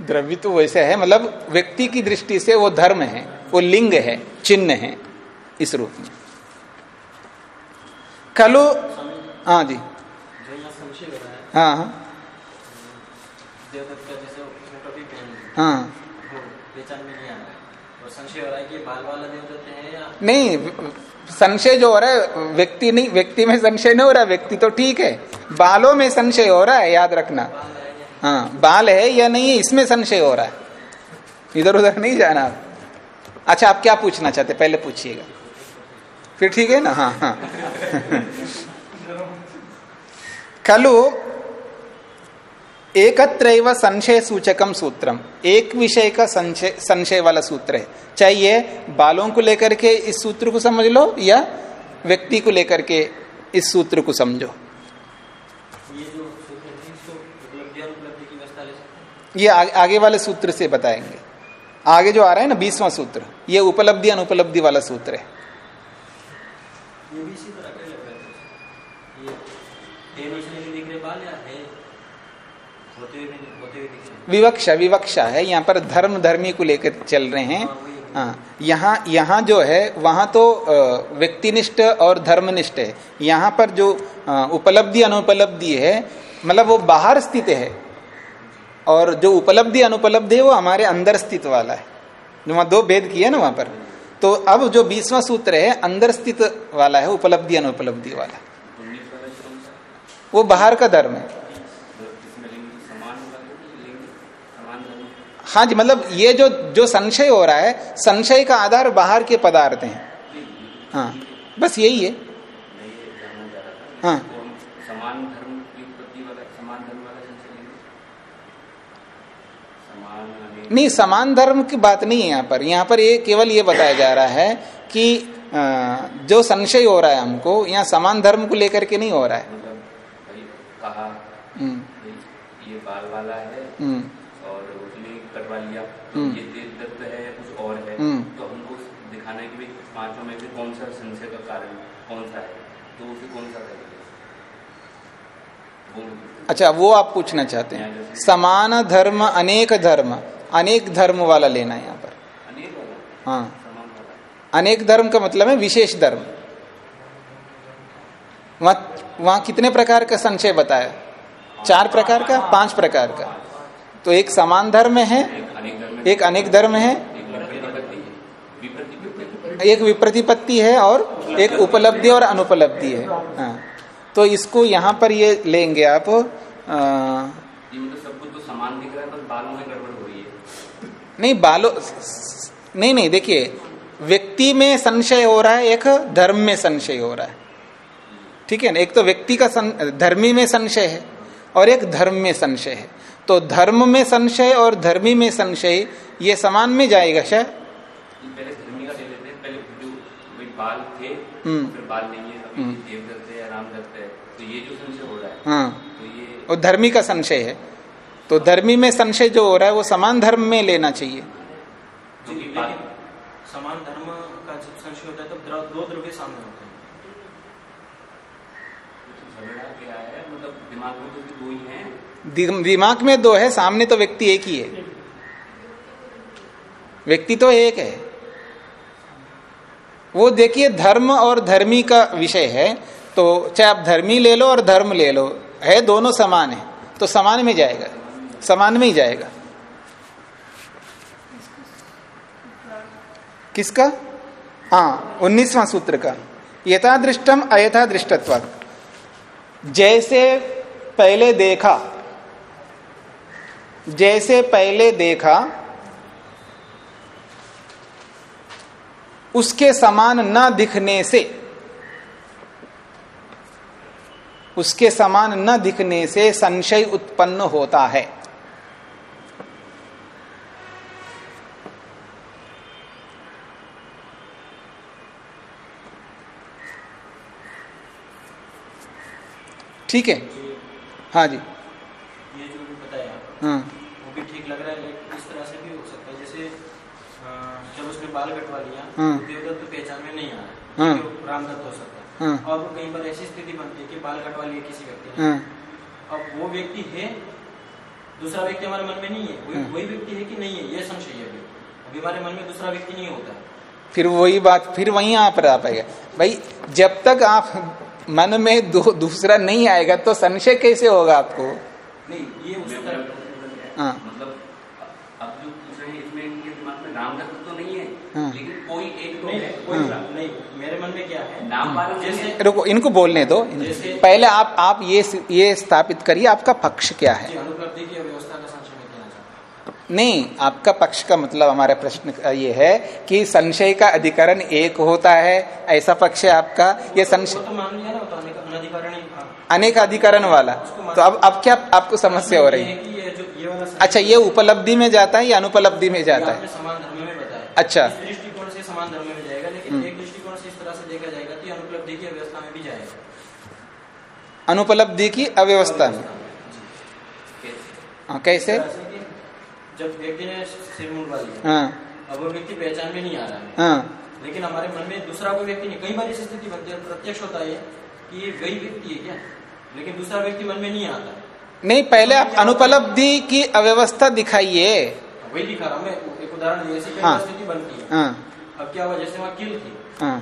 द्रव्य तो वैसे है मतलब व्यक्ति की दृष्टि से वो धर्म है वो लिंग है चिन्ह है इस रूप में। कलो हाँ जी। हाँ हाँ। हाँ। नहीं, संशय जो हो रहा है, व्यक्ति नहीं, व्यक्ति में संशय नहीं हो रहा, व्यक्ति तो ठीक है। बालों में संशय हो रहा है, याद रखना। हाँ बाल है या नहीं है, इसमें संशय हो रहा है। इधर उधर नहीं जाना। अच्छा आप क्या पूछना चाहते पहले पूछिएगा। फिर ठीक है ना? हाँ हाँ। [laughs] खलु एकत्र संशय सूचकम सूत्रम एक विषय का संशय संशय वाला सूत्र है। चाहिए बालों को लेकर के इस सूत्र को समझ लो या व्यक्ति को लेकर के इस सूत्र को समझो। ये आ, आगे वाले सूत्र से बताएँगे। आगे जो आ रहा है ना बीसवां सूत्र ये उपलब्धि अनुपलब्धि वाला सूत्र है? विवक्षा विवक्षा है यहाँ पर धर्म धर्मी को लेकर चल रहे हैं। हाँ यहाँ यहाँ जो है वहाँ तो व्यक्तिनिष्ठ और धर्मनिष्ठ है। यहाँ पर जो उपलब्धि अनुपलब्धि है मतलब वो बाहर स्थित है। और जो उपलब्धि अनुपलब्धि है वो हमारे अंदर स्थित वाला है। जो वहाँ दो भेद किया ना वहाँ पर। तो अब जो बीसवां सूत्र है अंदर स्थित वाला है उपलब्धि अनुपलब्धि वाला। सा वो बाहर का धर्म है इसमें लिंग समान होगा लिंग समान धर्म हाँ जी मतलब ये जो जो संशय हो रहा है संशय का आधार बाहर के पदार्थ हैं। हाँ बस यही है। हाँ। समान धर्म नहीं समान धर्म की बात नहीं है यहाँ पर। यहाँ पर ये केवल ये बताया जा रहा है कि जो संशय हो रहा है हमको यहाँ समान धर्म को लेकर के नहीं हो रहा है। मतलब कहा हम्म, ये बाल वाला है। हम्म, कटवा लिया। तो हम्म। ये देव दत्त है या कुछ और है। हम्म। तो हमको दिखाना है कि भाई पाँचों में से कौन सा संशय का कारण कौन सा है? तो उसे कौन सा करेंगे अच्छा वो आप पूछना चाहते हैं। समान धर्म अनेक धर्म अनेक धर्म वाला लेना है यहाँ पर। हाँ। अनेक धर्म का मतलब है विशेष धर्म। वहाँ वहाँ कितने प्रकार का संशय बताया? चार प्रकार का? पाँच प्रकार का? तो एक समान धर्म है, एक अनेक धर्म है, एक विप्रतिपत्ति है और एक उपलब्धि और अनुपलब्धि है। हाँ। तो इसको यहाँ पर ये लेंगे आप नहीं, बालो, नहीं नहीं, देखिए, व्यक्ति में संशय हो रहा है, एक धर्म में संशय हो रहा है। ठीक है ना? एक तो व्यक्ति का धर्मी में संशय है और एक धर्म में संशय है। तो धर्म में संशय और धर्मी में संशय ये समान में जाएगा शायद पहले धर्मी का लेते हैं। पहले जो बाल थे हम्म। फिर बाल नहीं है अभी हम्म। है है। तो ये जो संशय हो रहा है हाँ। तो ये और धर्मी का संशय है। तो धर्मी में संशय जो हो रहा है वो समान धर्म में लेना चाहिए। बाल समान धर्म का जब संशय होता है तब दो द्रव्य सामने होते हैं। झगड़ा क्या है? मतलब दिमाग में तो भी दो ही हैं। दिमाग में दो है, सामने तो व्यक्ति एक ही है। व्यक्ति तो एक है। वो देखिए, धर्म और धर्मी का विषय है तो चाहे आप धर्मी ले लो और धर्म ले लो, है दोनों समान है तो समान में जाएगा, समान में ही जाएगा। किसका? हाँ उन्नीसवां सूत्र का। यथा दृष्टम अयथा दृष्टत्व जैसे पहले देखा जैसे पहले देखा उसके समान न दिखने से उसके समान न दिखने से संशय उत्पन्न होता है। ठीक है? हाँ जी। ये जो भी बताया हाँ। ठीक लग रहा है लेकिन इस तरह से भी हो सकता है। जैसे जब उसने बाल कटवा लिया हाँ। तो देवदत्त तो पहचान में नहीं आ रहा हाँ। क्योंकि रामदत्त हो सकता है। और वो कहीं पर ऐसी स्थिति बनती है कि बाल कटवा लिए किसी व्यक्ति ने। हाँ अब वो व्यक्ति है दूसरा व्यक्ति हमारे मन में नहीं है। वही हाँ। व्यक्ति है कि नहीं है ये संशय है अभी। हमारे मन में दूसरा व्यक्ति नहीं होता। फिर वही बात फिर वहीं आप आ पाएगा। भाई जब तक आप मन में दूसरा नहीं आएगा तो संशय कैसे होगा आपको? नहीं ये उसका मतलब हाँ। मतलब अब जो पूछ रहे हैं इसमें इनके दिमाग में रामदत्त तो नहीं है हाँ। लेकिन कोई एक तो नहीं है। कोई हाँ। नहीं मेरे मन में क्या है? नाम वाला जैसे रुको इनको बोलने दो। पहले आप आप ये ये स्थापित करिए आपका पक्ष क्या है? संशय नहीं आपका पक्ष का मतलब हमारा प्रश्न का ये है कि संशय का अधिकरण एक होता है ऐसा पक्ष है आपका? ये संशय तो मान लिया ना वो तो अनेक- अधिकरण वाला। तो अब अब क्या आपको समस्या हो रही? है ये वाला अच्छा ये उपलब्धि में जाता है या अनुपलब्धि में जाता है? समान धर्म में बताया। अच्छा। दृष्टिकोण से समान धर्म में जाएगा लेकिन एक दृष्टिकोण से इस तरह से देखा जाएगा कि अनुपलब्धि की व्यवस्था में भी जाएगा। अनुपलब्धि की अव्यवस्था में? हाँ, कैसे? जब व्यक्ति ने सिर मुंडवा लिया हाँ। अब वो व्यक्ति पहचान में नहीं आ रहा है। हाँ। लेकिन हमारे मन में दूसरा कोई व्यक्ति नहीं कई बार ऐसी स्थिति बनती है प्रत्यक्ष होता है कि ये वही व्यक्ति है क्या? लेकिन दूसरा व्यक्ति मन में नहीं आता। नहीं पहले आप अनुपलब्धि की अव्यवस्था दिखाइए। वही दिखा रहा हूँ मैं एक उदाहरण हाँ। बनती है हाँ। अब क्या हुआ जैसे वहाँ किल थी। हाँ।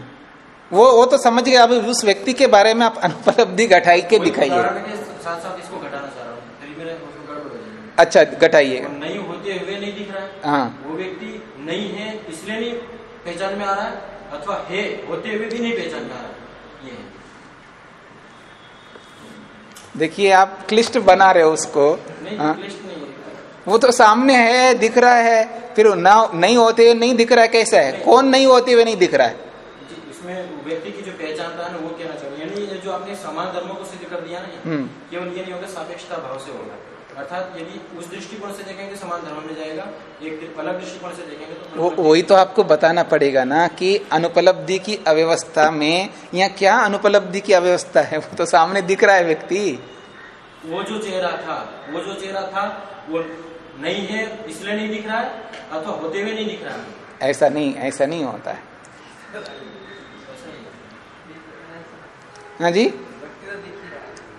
वो वो तो समझ गए अभी उस व्यक्ति के बारे में आप अनुपलब्धि घटाई के दिखाइए। अच्छा घटाइए। नहीं होते हुए नहीं दिख रहा है। हाँ। वो व्यक्ति नहीं है इसलिए नहीं पहचान में आ रहा है अथवा है होते हुए भी नहीं पहचान में आ रहा है। ये है। देखिए आप क्लिष्ट बना रहे हो उसको नहीं हाँ? नहीं वो तो सामने है दिख रहा है फिर ना नहीं होते हुए नहीं दिख रहा है कैसा है नहीं। कौन नहीं होते हुए नहीं दिख रहा है इसमें व्यक्ति की जो पहचानता है ना वो कहना चाहिए यानी जो आपने समान धर्मों को सिद्ध कर दिया ना हम्म। केवल ये नहीं होगा सापेक्षता भाव से होगा अर्थात यदि उस दृष्टिकोण से देखेंगे समान धर्म में जाएगा एक अलग दृष्टिकोण से देखेंगे तो वो वही तो आपको बताना पड़ेगा ना कि अनुपलब्धि की अव्यवस्था में यहाँ क्या अनुपलब्धि की अव्यवस्था है? वो तो सामने दिख रहा है व्यक्ति। वो जो चेहरा था वो जो चेहरा था वो नहीं है इसलिए नहीं दिख रहा है अथवा होते हुए नहीं दिख रहा है। ऐसा नहीं ऐसा नहीं होता है। हाँ जी?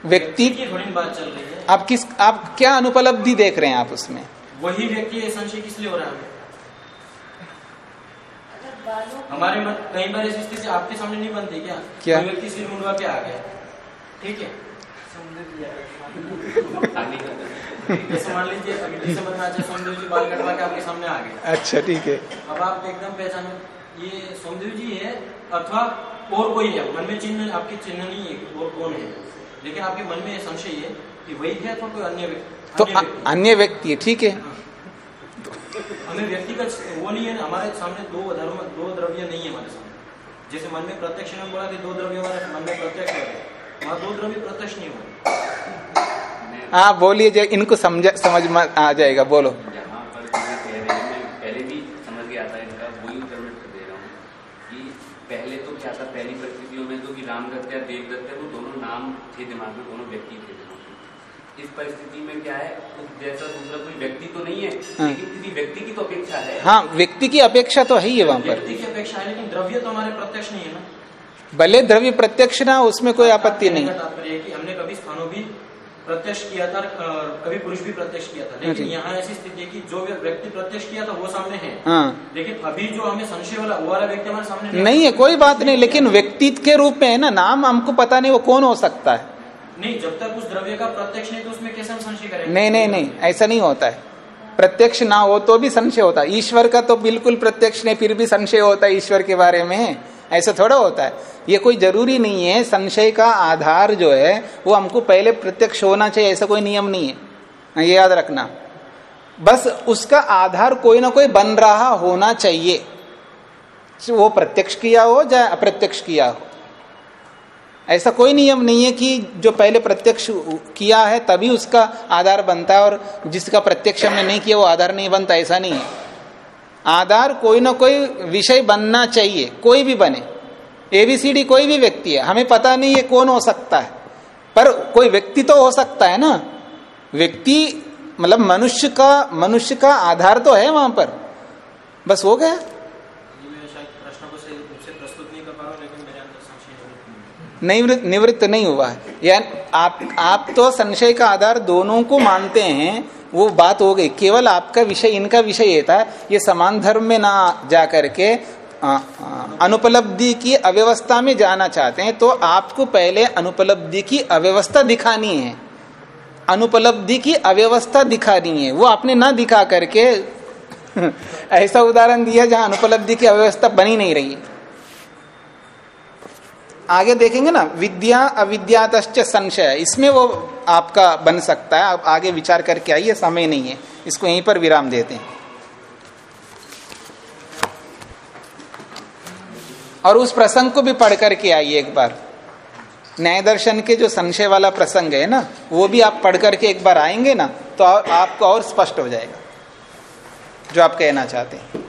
व्यक्ति बात चल रही है। आप किस आप क्या अनुपलब्धि देख रहे हैं आप उसमें? वही व्यक्ति संशय किस लिए हो रहा है? हमारे मन कई बार ऐसी स्थिति आपके सामने नहीं बनती क्या? क्या? कोई व्यक्ति सिर मुंडवा के आ गया। ठीक है? मान लीजिए अभी चाहिए सोमदेव जी बाल कटवा के आपके सामने आ गए। अच्छा ठीक है। अब आप एकदम पहचान ये सोमदेव जी है अथवा और कोई है? मन में चिन्ह आपके चिन्ह नहीं है और कौन है? लेकिन आपके मन में संशय है कि वही है अथवा कोई अन्य व्यक्ति तो अन्य व्यक्ति। है ठीक है। हमें व्यक्तिगत वो नहीं है हमारे सामने दो धर्म दो द्रव्य नहीं है हमारे सामने। जैसे मन में प्रत्यक्ष ने बोला कि दो द्रव्य हमारे मन में प्रत्यक्ष है। वहाँ दो द्रव्य प्रत्यक्ष नहीं हुआ हाँ बोलिए जो इनको समझ समझ में आ जाएगा बोलो यहाँ पर जो मैं कह रहे हैं मैं पहले भी समझ गया था इनका वही उत्तर मैं दे रहा हूँ कि पहले तो क्या था पहली परिस्थितियों में तो कि रामदत्त या देवदत्त है वो दोनों नाम थे दिमाग में दोनों व्यक्ति थे दिमाग में इस परिस्थिति में क्या है? जैसा दूसरा कोई व्यक्ति तो नहीं है हाँ। लेकिन किसी व्यक्ति की तो अपेक्षा है। हाँ व्यक्ति की अपेक्षा तो है ही है वहाँ पर। व्यक्ति की अपेक्षा है लेकिन द्रव्य तो हमारे प्रत्यक्ष नहीं है ना। भले द्रव्य प्रत्यक्ष ना उसमें कोई आपत्ति नहीं। तात्पर्य है कि हमने कभी स्थानों भी प्रत्यक्ष किया था कभी पुरुष भी प्रत्यक्ष किया था। लेकिन यहाँ ऐसी स्थिति है कि जो व्यक्ति प्रत्यक्ष किया था वो सामने है। हाँ। लेकिन अभी जो हमें संशय वाला वो वाला व्यक्ति हमारे सामने नहीं है। कोई बात नहीं लेकिन व्यक्ति के रूप में है ना नाम हमको पता नहीं वो कौन हो सकता है। नहीं, जब तक उस द्रव्य का प्रत्यक्ष नहीं तो उसमें कैसे हम संशय करेंगे? नहीं नहीं नहीं, ऐसा नहीं होता है। प्रत्यक्ष ना हो तो भी संशय होता है। ईश्वर का तो बिल्कुल प्रत्यक्ष नहीं, फिर भी संशय होता है ईश्वर के बारे में। ऐसा थोड़ा होता है। ये कोई ज़रूरी नहीं है। संशय का आधार जो है, वो हमको पहले प्रत्यक्ष होना चाहिए, ऐसा कोई नियम नहीं है। ये याद रखना। बस उसका आधार कोई ना कोई बन रहा होना चाहिए। वो प्रत्यक्ष किया हो, चाहे अप्रत्यक्ष किया हो। ऐसा कोई नियम नहीं है कि जो पहले प्रत्यक्ष किया है तभी उसका आधार बनता है और जिसका प्रत्यक्ष हमने नहीं किया वो आधार नहीं बनता, ऐसा नहीं है। आधार कोई ना कोई विषय बनना चाहिए, कोई भी बने। एबीसीडी कोई भी व्यक्ति है, हमें पता नहीं है कौन हो सकता है, पर कोई व्यक्ति तो हो सकता है ना। व्यक्ति मतलब मनुष्य का मनुष्य का आधार तो है वहाँ पर। बस हो गया ये मैं शायद प्रश्न को सही रूप से प्रस्तुत नहीं कर पा रहा हूँ लेकिन मेरे अंदर संशय नहीं है। निवृत्त नहीं हुआ है। यानी, आप आप तो संशय का आधार दोनों को मानते हैं, वो बात हो गई। केवल आपका विषय, इनका विषय ये था, ये समान धर्म में ना जा करके अनुपलब्धि की अव्यवस्था में जाना चाहते हैं तो आपको पहले अनुपलब्धि की अव्यवस्था दिखानी है। अनुपलब्धि की अव्यवस्था दिखानी है। वो आपने ना दिखा करके, [laughs] ऐसा उदाहरण दिया जहाँ अनुपलब्धि की अव्यवस्था बनी नहीं रही। है आगे देखेंगे ना विद्या अविद्यात संशय इसमें वो आपका बन सकता है आप आगे विचार करके आइए समय नहीं है इसको यहीं पर विराम देते हैं। और उस प्रसंग को भी पढ़ करके आइए एक बार। न्याय दर्शन के जो संशय वाला प्रसंग है ना वो भी आप पढ़ करके एक बार आएँगे ना तो आ, आपको और स्पष्ट हो जाएगा जो आप कहना चाहते हैं।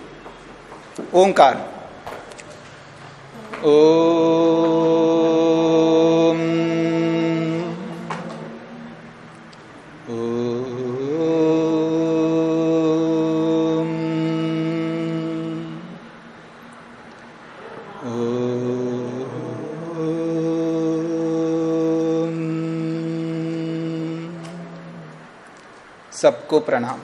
ओंकार। सबको प्रणाम।